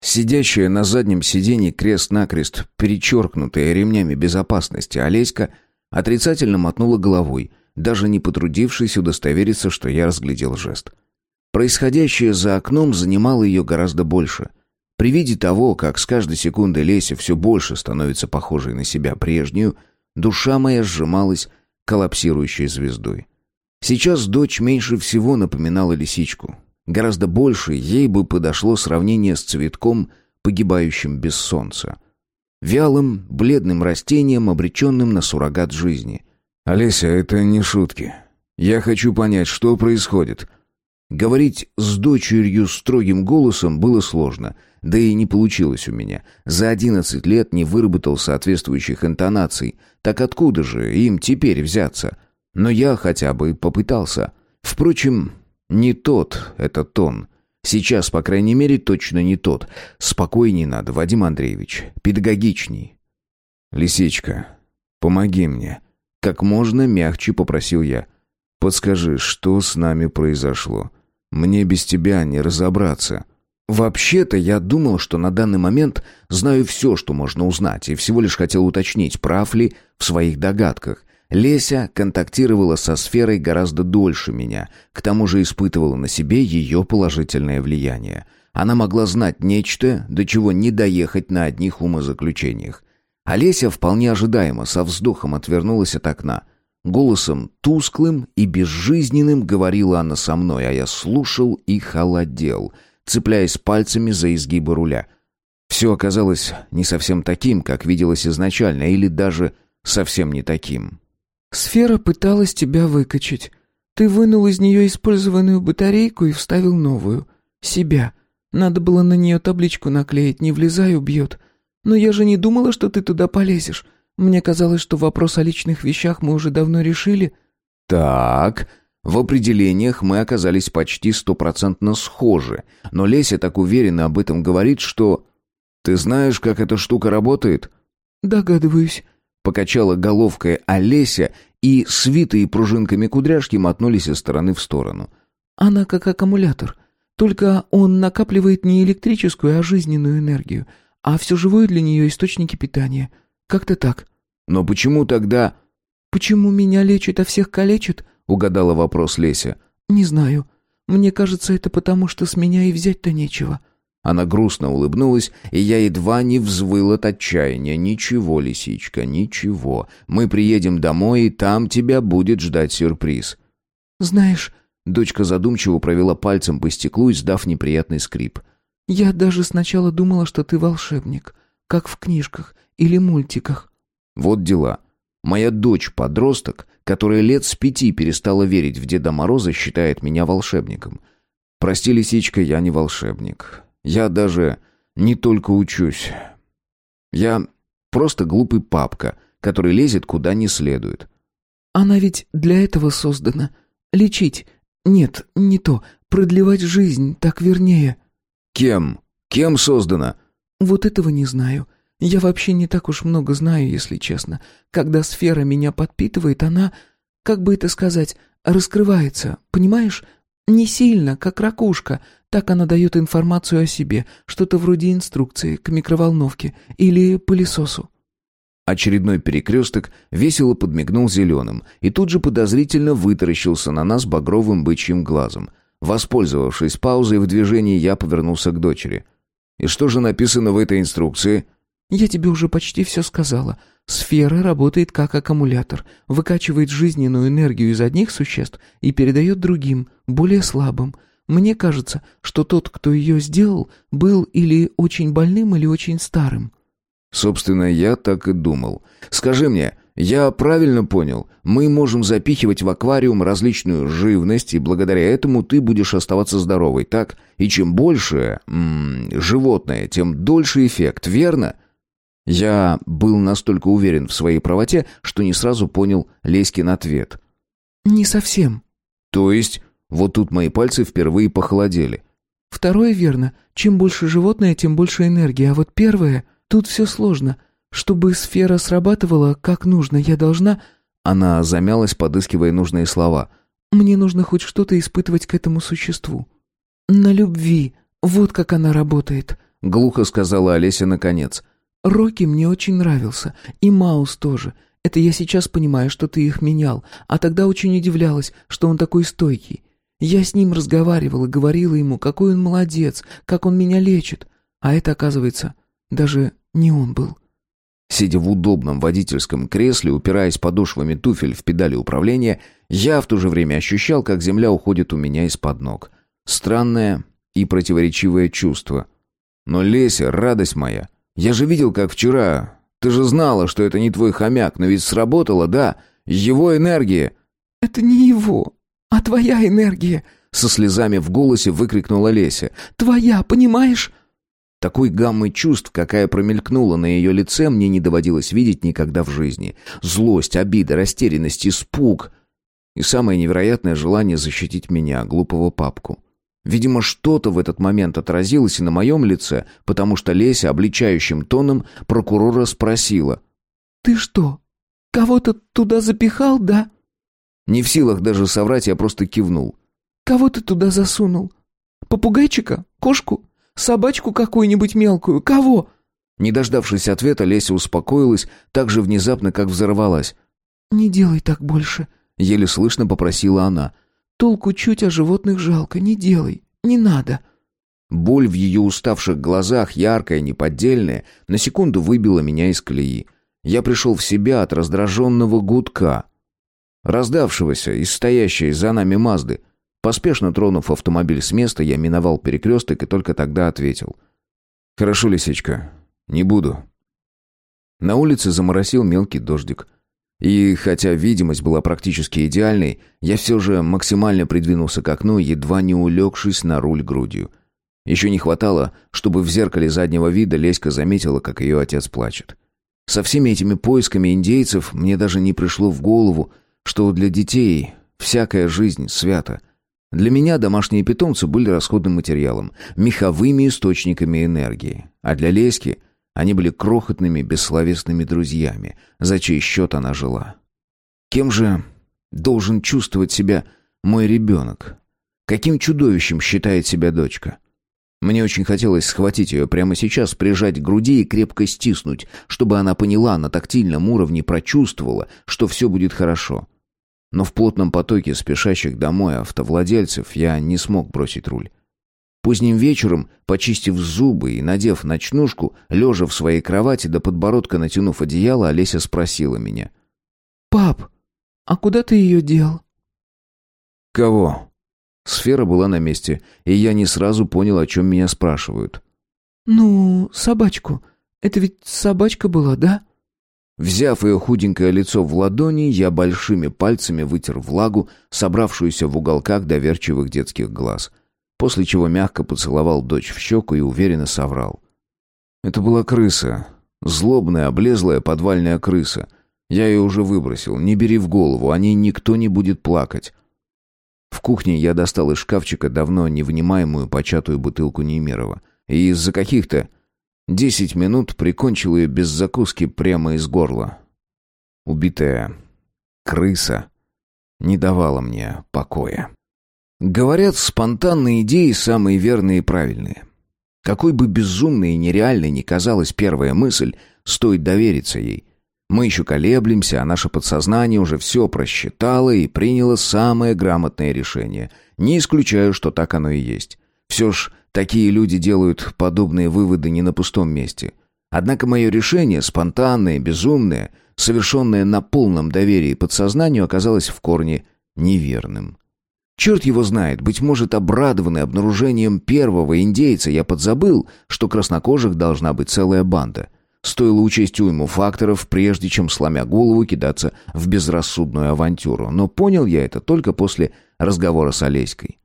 Сидящая на заднем сиденье крест-накрест, перечеркнутая ремнями безопасности, Олеська отрицательно мотнула головой, даже не потрудившись удостовериться, что я разглядел жест. Происходящее за окном занимало ее гораздо больше. При виде того, как с каждой секундой Леся все больше становится похожей на себя прежнюю, душа моя сжималась коллапсирующей звездой. Сейчас дочь меньше всего напоминала лисичку. Гораздо больше ей бы подошло сравнение с цветком, погибающим без солнца. Вялым, бледным растением, обреченным на суррогат жизни. «Олеся, это не шутки. Я хочу понять, что происходит». Говорить с дочерью строгим голосом было сложно, да и не получилось у меня. За одиннадцать лет не выработал соответствующих интонаций. Так откуда же им теперь взяться?» Но я хотя бы попытался. Впрочем, не тот это тон. Сейчас, по крайней мере, точно не тот. Спокойней надо, Вадим Андреевич. Педагогичней. «Лисичка, помоги мне». Как можно мягче попросил я. «Подскажи, что с нами произошло? Мне без тебя не разобраться». Вообще-то я думал, что на данный момент знаю все, что можно узнать, и всего лишь хотел уточнить, прав ли в своих догадках. Леся контактировала со сферой гораздо дольше меня, к тому же испытывала на себе ее положительное влияние. Она могла знать нечто, до чего не доехать на одних умозаключениях. Олеся вполне ожидаемо со вздохом отвернулась от окна. Голосом тусклым и безжизненным говорила она со мной, а я слушал и холодел, цепляясь пальцами за изгибы руля. Все оказалось не совсем таким, как виделось изначально, или даже совсем не таким. Сфера пыталась тебя выкачать. Ты вынул из нее использованную батарейку и вставил новую. Себя. Надо было на нее табличку наклеить «Не влезай, убьет». Но я же не думала, что ты туда полезешь. Мне казалось, что вопрос о личных вещах мы уже давно решили». «Так...» В определениях мы оказались почти стопроцентно схожи, но Леся так уверенно об этом говорит, что... «Ты знаешь, как эта штука работает?» «Догадываюсь», Покачала головкой Олеся, и свитые пружинками кудряшки мотнулись из стороны в сторону. «Она как аккумулятор. Только он накапливает не электрическую, а жизненную энергию. А все живое для нее источники питания. Как-то так». «Но почему тогда...» «Почему меня лечат, а всех калечат?» — угадала вопрос Леся. «Не знаю. Мне кажется, это потому, что с меня и взять-то нечего. Она грустно улыбнулась, и я едва не взвыл от отчаяния. «Ничего, лисичка, ничего. Мы приедем домой, и там тебя будет ждать сюрприз». «Знаешь...» — дочка задумчиво провела пальцем по стеклу, издав неприятный скрип. «Я даже сначала думала, что ты волшебник, как в книжках или мультиках». «Вот дела. Моя дочь-подросток, которая лет с пяти перестала верить в Деда Мороза, считает меня волшебником. Прости, лисичка, я не волшебник. Я даже не только учусь. Я просто глупый папка, который лезет куда не следует. Она ведь для этого создана. Лечить. Нет, не то. Продлевать жизнь, так вернее. Кем? Кем создана? Вот этого не знаю. Я вообще не так уж много знаю, если честно. Когда сфера меня подпитывает, она, как бы это сказать, раскрывается, понимаешь? Не сильно, как ракушка, так она дает информацию о себе, что-то вроде инструкции к микроволновке или пылесосу. Очередной перекресток весело подмигнул зеленым и тут же подозрительно вытаращился на нас багровым бычьим глазом. Воспользовавшись паузой в движении, я повернулся к дочери. «И что же написано в этой инструкции?» «Я тебе уже почти все сказала. Сфера работает как аккумулятор, выкачивает жизненную энергию из одних существ и передает другим, более слабым. Мне кажется, что тот, кто ее сделал, был или очень больным, или очень старым». «Собственно, я так и думал. Скажи мне, я правильно понял? Мы можем запихивать в аквариум различную живность, и благодаря этому ты будешь оставаться здоровой, так? И чем больше м -м, животное, тем дольше эффект, верно?» Я был настолько уверен в своей правоте, что не сразу понял Леськин ответ. «Не совсем». «То есть вот тут мои пальцы впервые похолодели. Второе верно. Чем больше животное, тем больше энергии. А вот первое, тут все сложно. Чтобы сфера срабатывала как нужно, я должна... Она замялась, подыскивая нужные слова. «Мне нужно хоть что-то испытывать к этому существу. На любви. Вот как она работает», — глухо сказала Олеся наконец. «Рокки мне очень нравился. И Маус тоже. Это я сейчас понимаю, что ты их менял. А тогда очень удивлялась, что он такой стойкий. Я с ним разговаривала, говорила ему, какой он молодец, как он меня лечит. А это, оказывается, даже не он был. Сидя в удобном водительском кресле, упираясь подошвами туфель в педали управления, я в то же время ощущал, как земля уходит у меня из-под ног. Странное и противоречивое чувство. Но, Леся, радость моя, я же видел, как вчера... Ты же знала, что это не твой хомяк, но ведь сработало, да? Его энергия. «Это не его, а твоя энергия!» Со слезами в голосе выкрикнула Леся. «Твоя, понимаешь?» Такой гаммы чувств, какая промелькнула на ее лице, мне не доводилось видеть никогда в жизни. Злость, обида, растерянность, испуг. И самое невероятное желание защитить меня, глупого папку. Видимо, что-то в этот момент отразилось и на моем лице, потому что Леся обличающим тоном прокурора спросила. «Ты что, кого-то туда запихал, да?» Не в силах даже соврать, я просто кивнул. «Кого ты туда засунул? Попугайчика? Кошку? Собачку какую-нибудь мелкую? Кого?» Не дождавшись ответа, Леся успокоилась так же внезапно, как взорвалась. «Не делай так больше», — еле слышно попросила она. «Толку чуть, а животных жалко. Не делай. Не надо». Боль в ее уставших глазах, яркая, неподдельная, на секунду выбила меня из колеи. Я пришел в себя от раздраженного гудка, раздавшегося из стоящей за нами Мазды. Поспешно тронув автомобиль с места, я миновал перекресток и только тогда ответил. «Хорошо, лисичка, не буду». На улице заморосил мелкий дождик. И хотя видимость была практически идеальной, я все же максимально придвинулся к окну, едва не улегшись на руль грудью. Еще не хватало, чтобы в зеркале заднего вида Леська заметила, как ее отец плачет. Со всеми этими поисками индейцев мне даже не пришло в голову, что для детей всякая жизнь свята — для меня домашние питомцы были расходным материалом, меховыми источниками энергии. А для Леськи они были крохотными, бессловесными друзьями, за чей счет она жила. Кем же должен чувствовать себя мой ребенок? Каким чудовищем считает себя дочка? Мне очень хотелось схватить ее прямо сейчас, прижать к груди и крепко стиснуть, чтобы она поняла на тактильном уровне, прочувствовала, что все будет хорошо. Но в плотном потоке спешащих домой автовладельцев я не смог бросить руль. Поздним вечером, почистив зубы и надев ночнушку, лежа в своей кровати до подбородка натянув одеяло, Олеся спросила меня. «Пап, а куда ты ее дел?» «Кого?» Сфера была на месте, и я не сразу понял, о чем меня спрашивают. «Ну, собачку. Это ведь собачка была, да?» Взяв ее худенькое лицо в ладони, я большими пальцами вытер влагу, собравшуюся в уголках доверчивых детских глаз, после чего мягко поцеловал дочь в щеку и уверенно соврал. Это была крыса. Злобная, облезлая подвальная крыса. Я ее уже выбросил. Не бери в голову, о ней никто не будет плакать. В кухне я достал из шкафчика давно невнимаемую початую бутылку Немирова. И из-за каких-то Десять минут прикончил ее без закуски прямо из горла. Убитая крыса не давала мне покоя. Говорят, спонтанные идеи самые верные и правильные. Какой бы безумной и нереальной ни казалась первая мысль, стоит довериться ей. Мы еще колеблемся, а наше подсознание уже все просчитало и приняло самое грамотное решение. Не исключаю, что так оно и есть. Все ж Такие люди делают подобные выводы не на пустом месте. Однако мое решение, спонтанное, безумное, совершенное на полном доверии подсознанию, оказалось в корне неверным. Черт его знает, быть может, обрадованный обнаружением первого индейца, я подзабыл, что краснокожих должна быть целая банда. Стоило учесть уйму факторов, прежде чем, сломя голову, кидаться в безрассудную авантюру. Но понял я это только после разговора с Олеськой.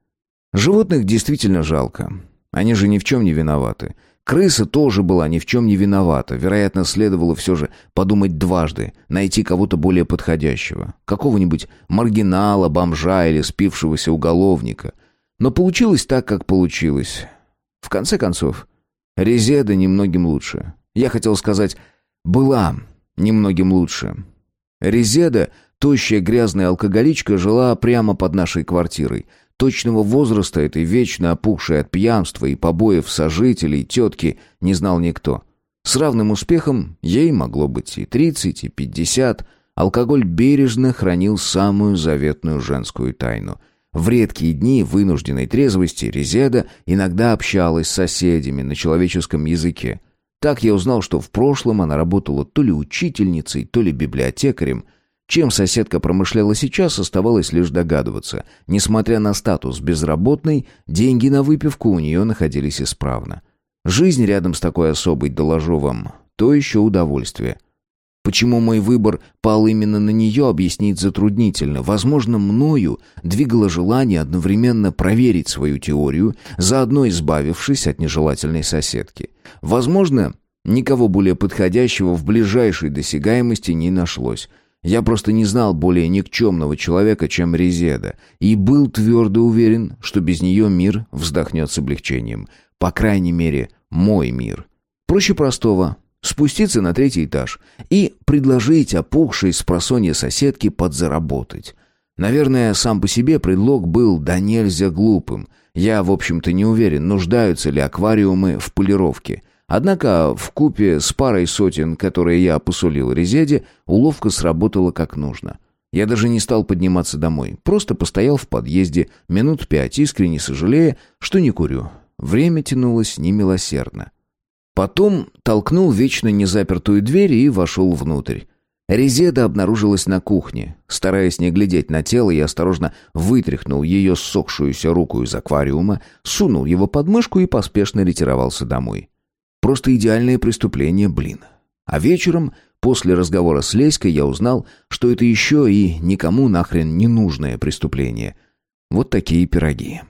Животных действительно жалко. Они же ни в чем не виноваты. Крыса тоже была ни в чем не виновата. Вероятно, следовало все же подумать дважды, найти кого-то более подходящего. Какого-нибудь маргинала, бомжа или спившегося уголовника. Но получилось так, как получилось. В конце концов, Резеда немногим лучше. Я хотел сказать, была немногим лучше. Резеда Тощая грязная алкоголичка жила прямо под нашей квартирой. Точного возраста этой вечно опухшей от пьянства и побоев сожителей тетки не знал никто. С равным успехом ей могло быть и тридцать, и пятьдесят. Алкоголь бережно хранил самую заветную женскую тайну. В редкие дни вынужденной трезвости Резеда иногда общалась с соседями на человеческом языке. Так я узнал, что в прошлом она работала то ли учительницей, то ли библиотекарем. Чем соседка промышляла сейчас, оставалось лишь догадываться. Несмотря на статус безработной, деньги на выпивку у нее находились исправно. Жизнь рядом с такой особой, доложу вам, то еще удовольствие. Почему мой выбор пал именно на нее, объяснить затруднительно. Возможно, мною двигало желание одновременно проверить свою теорию, заодно избавившись от нежелательной соседки. Возможно, никого более подходящего в ближайшей досягаемости не нашлось. Я просто не знал более никчемного человека, чем Резеда, и был твердо уверен, что без нее мир вздохнет с облегчением. По крайней мере, мой мир. Проще простого. Спуститься на третий этаж и предложить опухшей с просонья соседке подзаработать. Наверное, сам по себе предлог был да нельзя глупым. Я, в общем-то, не уверен, нуждаются ли аквариумы в полировке. Однако в купе с парой сотен, которые я посулил Резеде, уловка сработала как нужно. Я даже не стал подниматься домой, просто постоял в подъезде минут пять, искренне сожалея, что не курю. Время тянулось немилосердно. Потом толкнул вечно незапертую дверь и вошел внутрь. Резеда обнаружилась на кухне. Стараясь не глядеть на тело, я осторожно вытряхнул ее ссохшуюся руку из аквариума, сунул его под мышку и поспешно ретировался домой. Просто идеальное преступление, блин. А вечером, после разговора с Леськой, я узнал, что это еще и никому нахрен не нужное преступление. Вот такие пироги.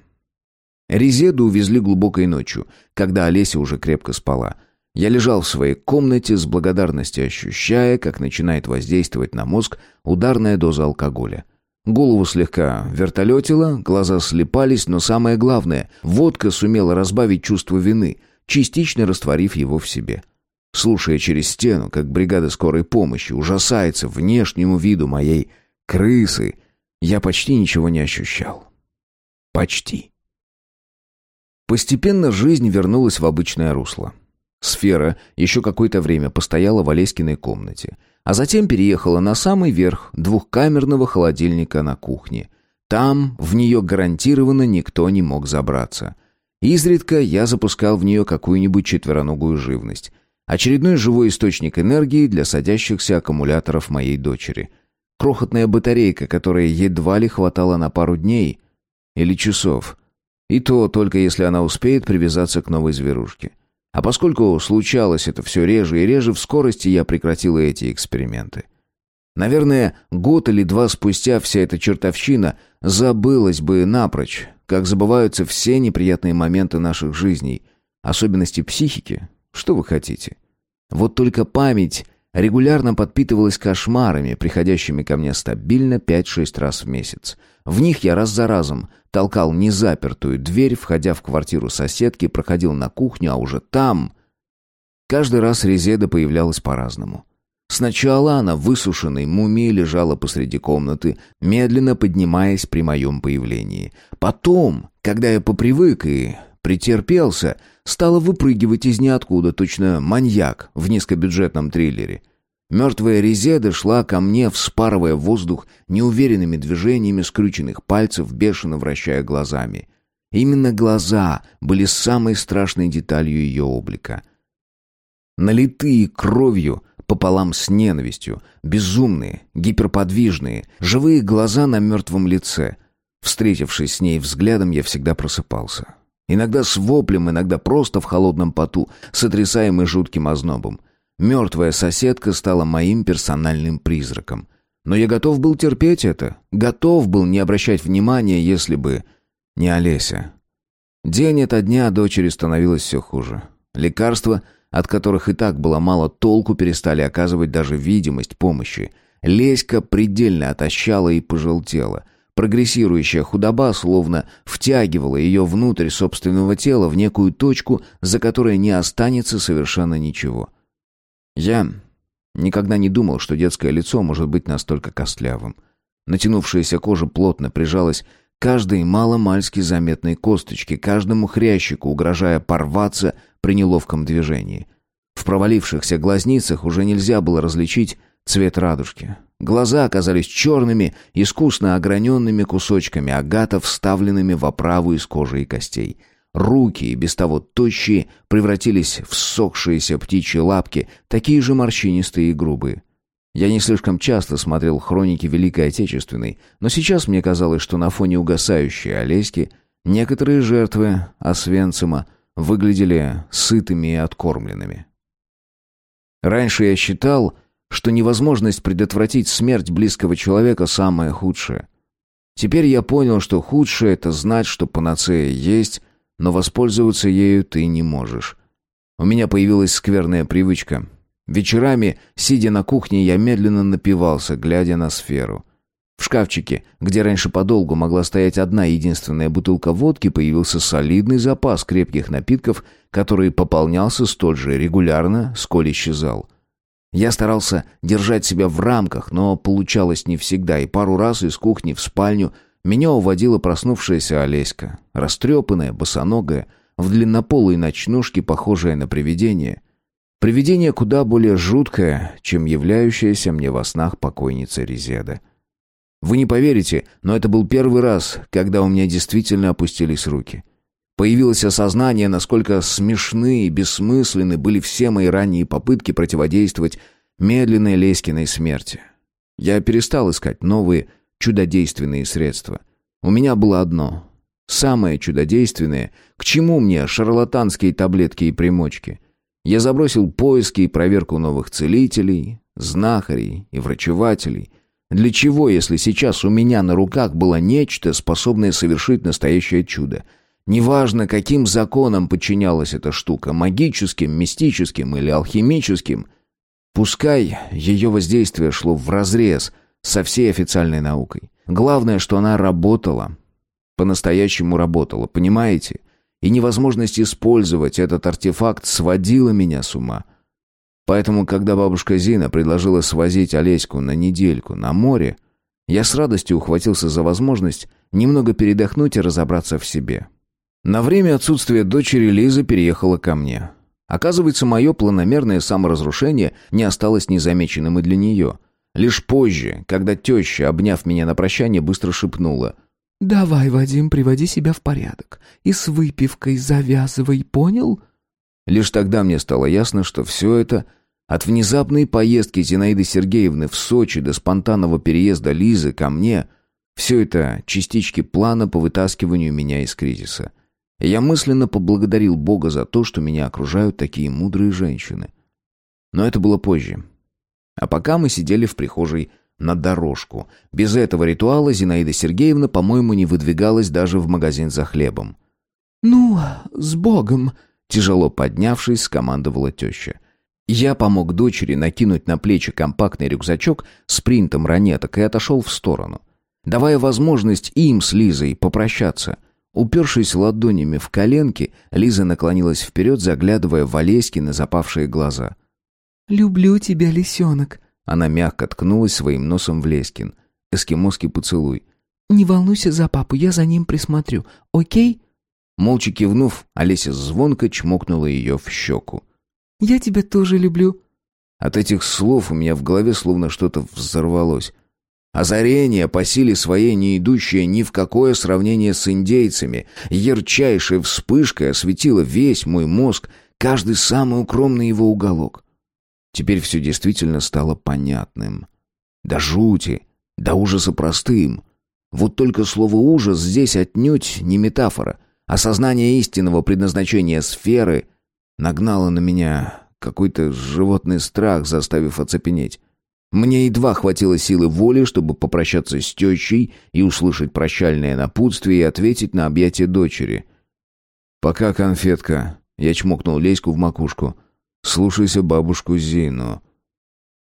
Резеду увезли глубокой ночью, когда Олеся уже крепко спала. Я лежал в своей комнате с благодарностью ощущая, как начинает воздействовать на мозг ударная доза алкоголя. Голову слегка вертолетило, глаза слепались, но самое главное, водка сумела разбавить чувство вины, частично растворив его в себе. Слушая через стену, как бригада скорой помощи ужасается внешнему виду моей крысы, я почти ничего не ощущал. Почти. Постепенно жизнь вернулась в обычное русло. Сфера еще какое-то время постояла в Олеськиной комнате, а затем переехала на самый верх двухкамерного холодильника на кухне. Там в нее гарантированно никто не мог забраться. Изредка я запускал в нее какую-нибудь четвероногую живность. Очередной живой источник энергии для садящихся аккумуляторов моей дочери. Крохотная батарейка, которая едва ли хватала на пару дней или часов – и то только если она успеет привязаться к новой зверушке. А поскольку случалось это все реже и реже, в скорости я прекратил эти эксперименты. Наверное, год или два спустя вся эта чертовщина забылась бы напрочь, как забываются все неприятные моменты наших жизней, особенности психики. Что вы хотите? Вот только память регулярно подпитывалась кошмарами, приходящими ко мне стабильно 5-6 раз в месяц. В них я раз за разом толкал незапертую дверь, входя в квартиру соседки, проходил на кухню, а уже там... Каждый раз Резеда появлялась по-разному. Сначала она высушенной мумией лежала посреди комнаты, медленно поднимаясь при моем появлении. Потом, когда я попривык и претерпелся, стала выпрыгивать из ниоткуда, точно маньяк в низкобюджетном триллере. Мертвая Резеда шла ко мне, вспарывая воздух неуверенными движениями скрюченных пальцев, бешено вращая глазами. Именно глаза были самой страшной деталью ее облика. Налитые кровью пополам с ненавистью, безумные, гиперподвижные, живые глаза на мертвом лице. Встретившись с ней взглядом, я всегда просыпался. Иногда с воплем, иногда просто в холодном поту, сотрясаемый жутким ознобом. Мертвая соседка стала моим персональным призраком. Но я готов был терпеть это, готов был не обращать внимания, если бы не Олеся. День ото дня дочери становилось все хуже. Лекарства, от которых и так было мало толку, перестали оказывать даже видимость помощи. Леська предельно отощала и пожелтела. Прогрессирующая худоба словно втягивала ее внутрь собственного тела в некую точку, за которой не останется совершенно ничего. Я Никогда не думал, что детское лицо может быть настолько костлявым. Натянувшаяся кожа плотно прижалась каждой маломальски заметной косточке, каждому хрящику, угрожая порваться при неловком движении. В провалившихся глазницах уже нельзя было различить цвет радужки. Глаза оказались черными, искусно ограненными кусочками агата, вставленными в оправу из кожи и костей. Руки, без того тощие, превратились в ссохшиеся птичьи лапки, такие же морщинистые и грубые. Я не слишком часто смотрел хроники Великой Отечественной, но сейчас мне казалось, что на фоне угасающей Олеськи некоторые жертвы Освенцима выглядели сытыми и откормленными. Раньше я считал, что невозможность предотвратить смерть близкого человека самое худшее. Теперь я понял, что худшее — это знать, что панацея есть, но воспользоваться ею ты не можешь. У меня появилась скверная привычка. Вечерами, сидя на кухне, я медленно напивался, глядя на сферу. В шкафчике, где раньше подолгу могла стоять одна единственная бутылка водки, появился солидный запас крепких напитков, который пополнялся столь же регулярно, сколь исчезал. Я старался держать себя в рамках, но получалось не всегда, и пару раз из кухни в спальню меня уводила проснувшаяся Олеська, растрепанная, босоногая, в длиннополой ночнушке, похожая на привидение. Привидение куда более жуткое, чем являющаяся мне во снах покойница Резеда. Вы не поверите, но это был первый раз, когда у меня действительно опустились руки. Появилось осознание, насколько смешны и бессмысленны были все мои ранние попытки противодействовать медленной Леськиной смерти. Я перестал искать новые чудодейственные средства. У меня было одно. Самое чудодейственное, к чему мне шарлатанские таблетки и примочки. Я забросил поиски и проверку новых целителей, знахарей и врачевателей. Для чего, если сейчас у меня на руках было нечто, способное совершить настоящее чудо — Неважно, каким законам подчинялась эта штука, магическим, мистическим или алхимическим, пускай ее воздействие шло вразрез со всей официальной наукой. Главное, что она работала. По-настоящему работала, понимаете? И невозможность использовать этот артефакт сводила меня с ума. Поэтому, когда бабушка Зина предложила свозить Олеську на недельку на море, я с радостью ухватился за возможность немного передохнуть и разобраться в себе. На время отсутствия дочери Лиза переехала ко мне. Оказывается, мое планомерное саморазрушение не осталось незамеченным и для нее. Лишь позже, когда теща, обняв меня на прощание, быстро шепнула. «Давай, Вадим, приводи себя в порядок. И с выпивкой завязывай, понял?» Лишь тогда мне стало ясно, что все это от внезапной поездки Зинаиды Сергеевны в Сочи до спонтанного переезда Лизы ко мне, все это частички плана по вытаскиванию меня из кризиса. Я мысленно поблагодарил Бога за то, что меня окружают такие мудрые женщины. Но это было позже. А пока мы сидели в прихожей на дорожку. Без этого ритуала Зинаида Сергеевна, по-моему, не выдвигалась даже в магазин за хлебом. «Ну, с Богом!» Тяжело поднявшись, скомандовала теща. Я помог дочери накинуть на плечи компактный рюкзачок с принтом ранеток и отошел в сторону, давая возможность им с Лизой попрощаться — Упершись ладонями в коленки, Лиза наклонилась вперед, заглядывая в Олеськи на запавшие глаза. «Люблю тебя, лисенок!» Она мягко ткнулась своим носом в Лескин. Эскимоский поцелуй. «Не волнуйся за папу, я за ним присмотрю, окей?» Молча кивнув, Олеся звонко чмокнула ее в щеку. «Я тебя тоже люблю». От этих слов у меня в голове словно что-то взорвалось. Озарение по силе своей не идущее ни в какое сравнение с индейцами, ярчайшей вспышкой осветило весь мой мозг, каждый самый укромный его уголок. Теперь все действительно стало понятным. До жути, до ужаса простым. Вот только слово «ужас» здесь отнюдь не метафора. Осознание истинного предназначения сферы нагнало на меня какой-то животный страх, заставив оцепенеть. Мне едва хватило силы воли, чтобы попрощаться с тещей и услышать прощальное напутствие и ответить на объятие дочери. «Пока, конфетка», — я чмокнул Леську в макушку. «Слушайся бабушку Зину».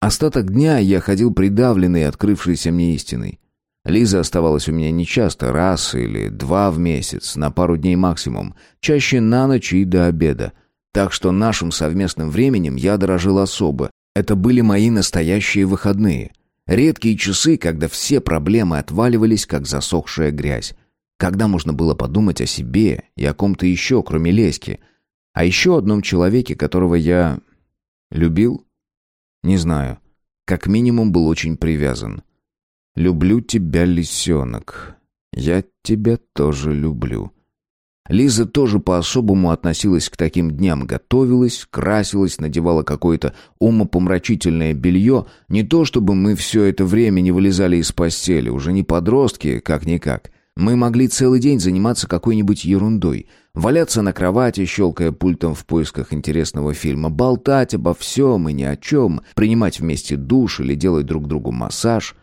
Остаток дня я ходил придавленный открывшейся мне истиной. Лиза оставалась у меня нечасто, раз или два в месяц, на пару дней максимум, чаще на ночь и до обеда. Так что нашим совместным временем я дорожил особо, Это были мои настоящие выходные. Редкие часы, когда все проблемы отваливались, как засохшая грязь. Когда можно было подумать о себе и о ком-то еще, кроме Леськи. А еще одном человеке, которого я... любил? Не знаю. Как минимум был очень привязан. «Люблю тебя, лисенок. Я тебя тоже люблю». Лиза тоже по-особому относилась к таким дням, готовилась, красилась, надевала какое-то умопомрачительное белье. Не то чтобы мы все это время не вылезали из постели, уже не подростки, как-никак. Мы могли целый день заниматься какой-нибудь ерундой, валяться на кровати, щелкая пультом в поисках интересного фильма, болтать обо всем и ни о чем, принимать вместе душ или делать друг другу массаж.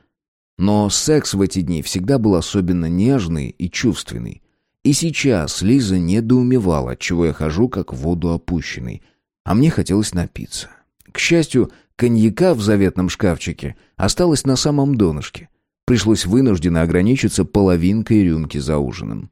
Но секс в эти дни всегда был особенно нежный и чувственный. И сейчас Лиза недоумевала, отчего я хожу как в воду опущенный. А мне хотелось напиться. К счастью, коньяка в заветном шкафчике осталось на самом донышке. Пришлось вынужденно ограничиться половинкой рюмки за ужином.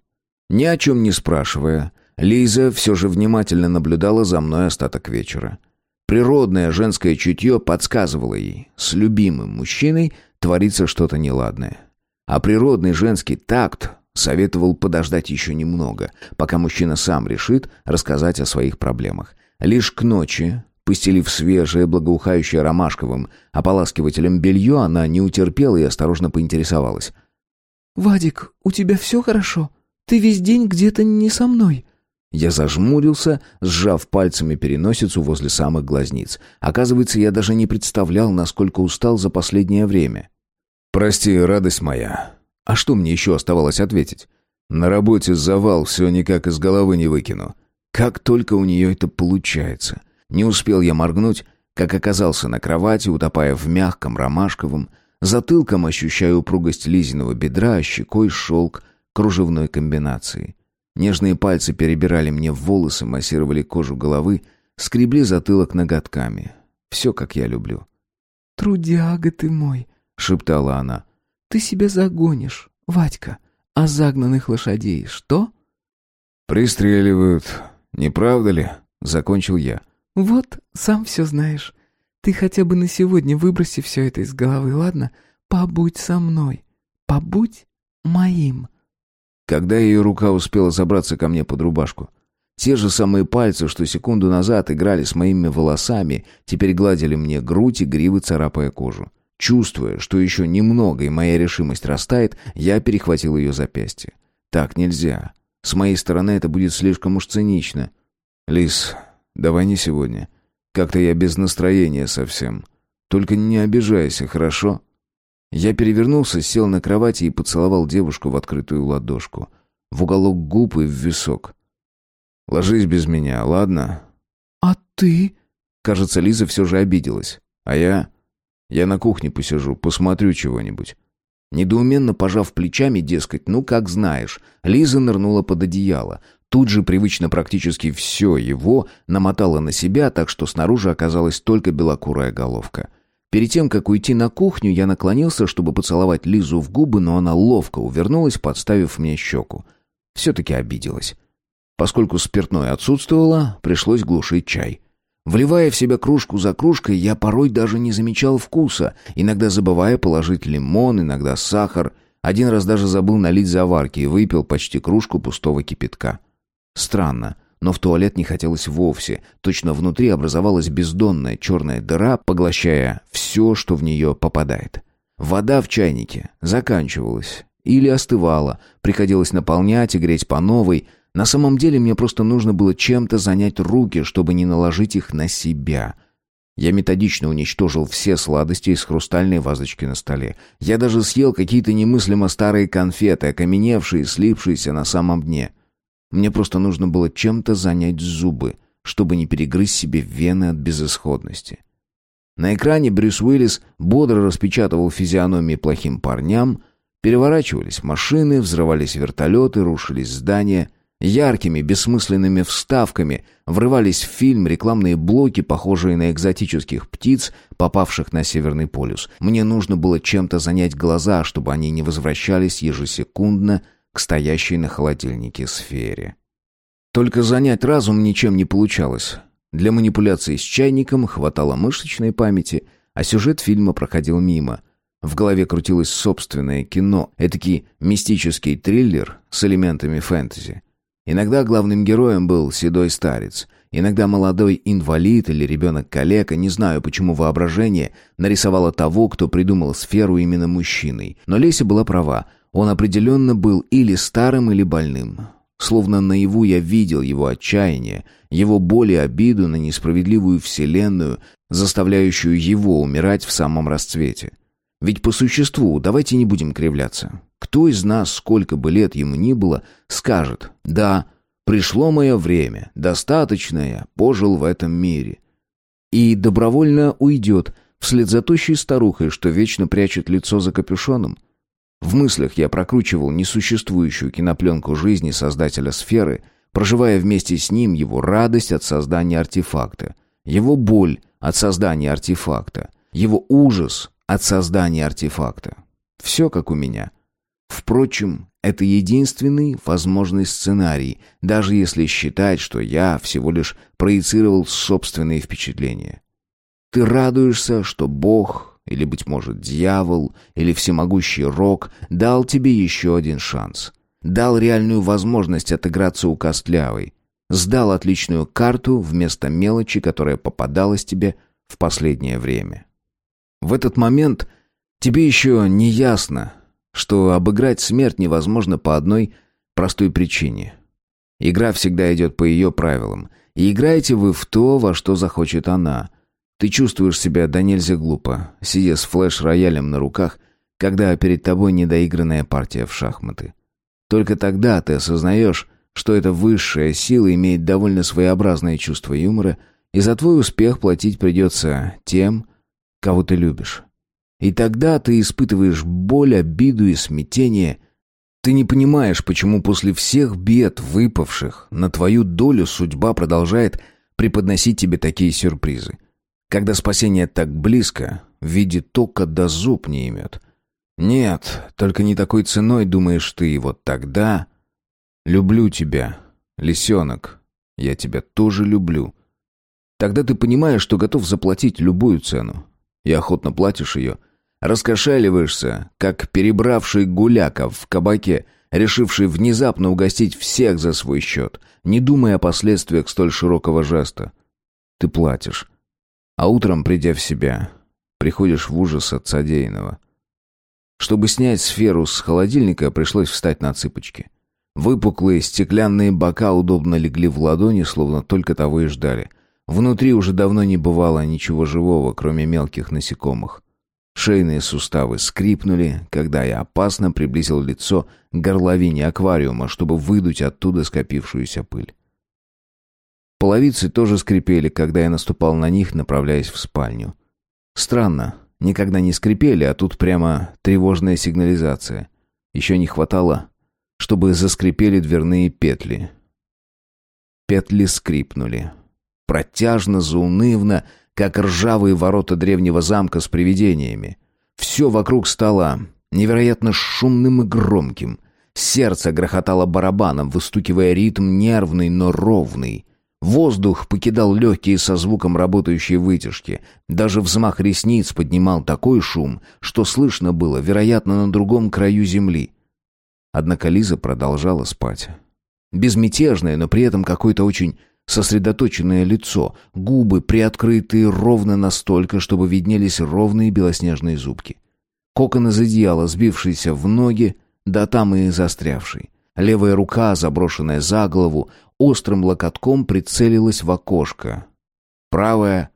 Ни о чем не спрашивая, Лиза все же внимательно наблюдала за мной остаток вечера. Природное женское чутье подсказывало ей, с любимым мужчиной творится что-то неладное. А природный женский такт Советовал подождать еще немного, пока мужчина сам решит рассказать о своих проблемах. Лишь к ночи, постелив свежее, благоухающее ромашковым ополаскивателем белье, она не утерпела и осторожно поинтересовалась. «Вадик, у тебя все хорошо? Ты весь день где-то не со мной?» Я зажмурился, сжав пальцами переносицу возле самых глазниц. Оказывается, я даже не представлял, насколько устал за последнее время. «Прости, радость моя. А что мне еще оставалось ответить? На работе завал, все никак из головы не выкину. Как только у нее это получается. Не успел я моргнуть, как оказался на кровати, утопая в мягком ромашковом, затылком ощущая упругость Лизиного бедра, а щекой шелк кружевной комбинации. Нежные пальцы перебирали мне волосы, массировали кожу головы, скребли затылок ноготками. Все, как я люблю. «Трудяга ты мой», — шептала она. Ты себя загонишь, Вадька. А загнанных лошадей что? Пристреливают, не правда ли? Закончил я. Вот, сам все знаешь. Ты хотя бы на сегодня выброси все это из головы, ладно? Побудь со мной. Побудь моим. Когда ее рука успела забраться ко мне под рубашку, те же самые пальцы, что секунду назад играли с моими волосами, теперь гладили мне грудь и гривы, царапая кожу. Чувствуя, что еще немного и моя решимость растает, я перехватил ее запястье. Так нельзя. С моей стороны это будет слишком уж цинично. Лис, давай не сегодня. Как-то я без настроения совсем. Только не обижайся, хорошо? Я перевернулся, сел на кровати и поцеловал девушку в открытую ладошку. В уголок губ и в висок. Ложись без меня, ладно? А ты? Кажется, Лиза все же обиделась. А я... Я на кухне посижу, посмотрю чего-нибудь». Недоуменно пожав плечами, дескать, ну как знаешь, Лиза нырнула под одеяло. Тут же привычно практически все его намотала на себя, так что снаружи оказалась только белокурая головка. Перед тем, как уйти на кухню, я наклонился, чтобы поцеловать Лизу в губы, но она ловко увернулась, подставив мне щеку. Все-таки обиделась. Поскольку спиртное отсутствовало, пришлось глушить чай. Вливая в себя кружку за кружкой, я порой даже не замечал вкуса, иногда забывая положить лимон, иногда сахар. Один раз даже забыл налить заварки и выпил почти кружку пустого кипятка. Странно, но в туалет не хотелось вовсе. Точно внутри образовалась бездонная черная дыра, поглощая все, что в нее попадает. Вода в чайнике заканчивалась или остывала, приходилось наполнять и греть по новой, на самом деле мне просто нужно было чем-то занять руки, чтобы не наложить их на себя. Я методично уничтожил все сладости из хрустальной вазочки на столе. Я даже съел какие-то немыслимо старые конфеты, окаменевшие, слипшиеся на самом дне. Мне просто нужно было чем-то занять зубы, чтобы не перегрызть себе вены от безысходности. На экране Брюс Уиллис бодро распечатывал физиономии плохим парням, переворачивались машины, взрывались вертолеты, рушились здания — Яркими, бессмысленными вставками врывались в фильм рекламные блоки, похожие на экзотических птиц, попавших на Северный полюс. Мне нужно было чем-то занять глаза, чтобы они не возвращались ежесекундно к стоящей на холодильнике сфере. Только занять разум ничем не получалось. Для манипуляции с чайником хватало мышечной памяти, а сюжет фильма проходил мимо. В голове крутилось собственное кино, этакий мистический триллер с элементами фэнтези. Иногда главным героем был седой старец, иногда молодой инвалид или ребенок-калека, не знаю, почему воображение нарисовало того, кто придумал сферу именно мужчиной. Но Леся была права, он определенно был или старым, или больным. Словно наяву я видел его отчаяние, его боль и обиду на несправедливую вселенную, заставляющую его умирать в самом расцвете. Ведь по существу, давайте не будем кривляться. Кто из нас, сколько бы лет ему ни было, скажет «Да, пришло мое время, достаточно я пожил в этом мире». И добровольно уйдет, вслед за тощей старухой, что вечно прячет лицо за капюшоном. В мыслях я прокручивал несуществующую кинопленку жизни создателя сферы, проживая вместе с ним его радость от создания артефакта, его боль от создания артефакта, его ужас от создания артефакта. Все как у меня. Впрочем, это единственный возможный сценарий, даже если считать, что я всего лишь проецировал собственные впечатления. Ты радуешься, что Бог, или, быть может, дьявол, или всемогущий Рок дал тебе еще один шанс. Дал реальную возможность отыграться у Костлявой. Сдал отличную карту вместо мелочи, которая попадалась тебе в последнее время. В этот момент тебе еще не ясно, что обыграть смерть невозможно по одной простой причине. Игра всегда идет по ее правилам, и играете вы в то, во что захочет она. Ты чувствуешь себя до нельзя глупо, сидя с флеш-роялем на руках, когда перед тобой недоигранная партия в шахматы. Только тогда ты осознаешь, что эта высшая сила имеет довольно своеобразное чувство юмора, и за твой успех платить придется тем, кого ты любишь. И тогда ты испытываешь боль, обиду и смятение. Ты не понимаешь, почему после всех бед, выпавших на твою долю, судьба продолжает преподносить тебе такие сюрпризы. Когда спасение так близко, в виде тока до зуб не имет. Нет, только не такой ценой думаешь ты, и вот тогда... Люблю тебя, лисенок, я тебя тоже люблю. Тогда ты понимаешь, что готов заплатить любую цену и охотно платишь ее. Раскошеливаешься, как перебравший гуляков в кабаке, решивший внезапно угостить всех за свой счет, не думая о последствиях столь широкого жеста. Ты платишь. А утром, придя в себя, приходишь в ужас от содеянного. Чтобы снять сферу с холодильника, пришлось встать на цыпочки. Выпуклые стеклянные бока удобно легли в ладони, словно только того и ждали. Внутри уже давно не бывало ничего живого, кроме мелких насекомых. Шейные суставы скрипнули, когда я опасно приблизил лицо к горловине аквариума, чтобы выдуть оттуда скопившуюся пыль. Половицы тоже скрипели, когда я наступал на них, направляясь в спальню. Странно, никогда не скрипели, а тут прямо тревожная сигнализация. Еще не хватало, чтобы заскрипели дверные петли. Петли скрипнули протяжно, заунывно, как ржавые ворота древнего замка с привидениями. Все вокруг стало невероятно шумным и громким. Сердце грохотало барабаном, выстукивая ритм нервный, но ровный. Воздух покидал легкие со звуком работающей вытяжки. Даже взмах ресниц поднимал такой шум, что слышно было, вероятно, на другом краю земли. Однако Лиза продолжала спать. Безмятежная, но при этом какой-то очень сосредоточенное лицо, губы приоткрытые ровно настолько, чтобы виднелись ровные белоснежные зубки. Кокон из одеяла, сбившийся в ноги, да там и застрявший. Левая рука, заброшенная за голову, острым локотком прицелилась в окошко. Правая...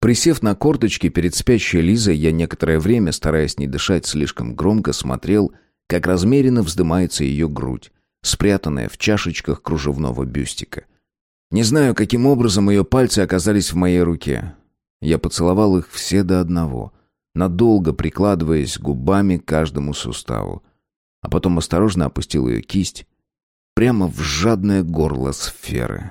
Присев на корточки перед спящей Лизой, я некоторое время, стараясь не дышать слишком громко, смотрел, как размеренно вздымается ее грудь, спрятанная в чашечках кружевного бюстика — не знаю, каким образом ее пальцы оказались в моей руке. Я поцеловал их все до одного, надолго прикладываясь губами к каждому суставу. А потом осторожно опустил ее кисть прямо в жадное горло сферы.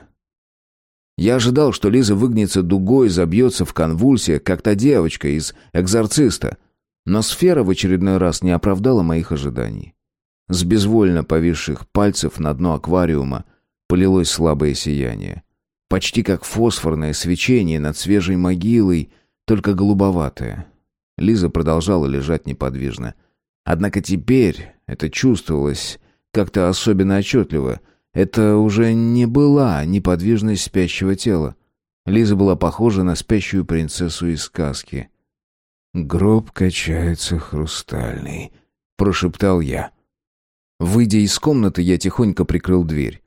Я ожидал, что Лиза выгнется дугой, забьется в конвульсиях, как та девочка из «Экзорциста». Но сфера в очередной раз не оправдала моих ожиданий. С безвольно повисших пальцев на дно аквариума полилось слабое сияние. Почти как фосфорное свечение над свежей могилой, только голубоватое. Лиза продолжала лежать неподвижно. Однако теперь это чувствовалось как-то особенно отчетливо. Это уже не была неподвижность спящего тела. Лиза была похожа на спящую принцессу из сказки. «Гроб качается хрустальный», — прошептал я. Выйдя из комнаты, я тихонько прикрыл дверь.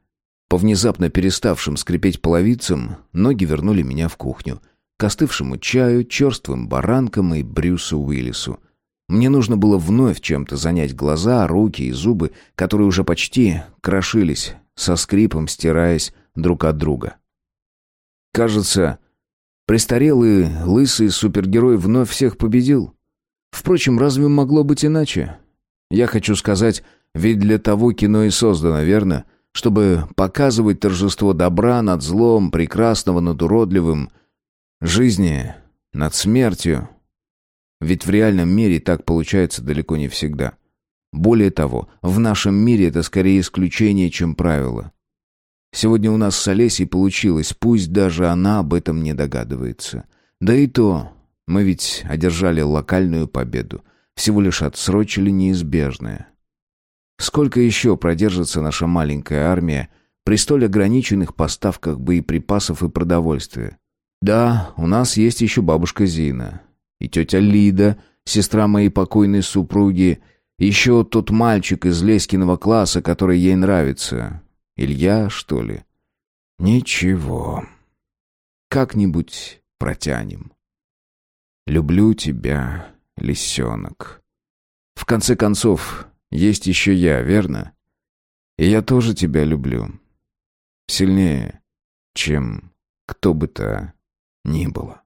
По внезапно переставшим скрипеть половицам, ноги вернули меня в кухню. К остывшему чаю, черствым баранкам и Брюсу Уиллису. Мне нужно было вновь чем-то занять глаза, руки и зубы, которые уже почти крошились, со скрипом стираясь друг от друга. Кажется, престарелый, лысый супергерой вновь всех победил. Впрочем, разве могло быть иначе? Я хочу сказать, ведь для того кино и создано, верно? Чтобы показывать торжество добра над злом, прекрасного над уродливым, жизни над смертью. Ведь в реальном мире так получается далеко не всегда. Более того, в нашем мире это скорее исключение, чем правило. Сегодня у нас с Олесей получилось, пусть даже она об этом не догадывается. Да и то, мы ведь одержали локальную победу, всего лишь отсрочили неизбежное. Сколько еще продержится наша маленькая армия при столь ограниченных поставках боеприпасов и продовольствия? Да, у нас есть еще бабушка Зина. И тетя Лида, сестра моей покойной супруги, еще тот мальчик из Леськиного класса, который ей нравится. Илья, что ли? Ничего. Как-нибудь протянем. Люблю тебя, лисенок. В конце концов, есть еще я, верно? И я тоже тебя люблю. Сильнее, чем кто бы то ни было.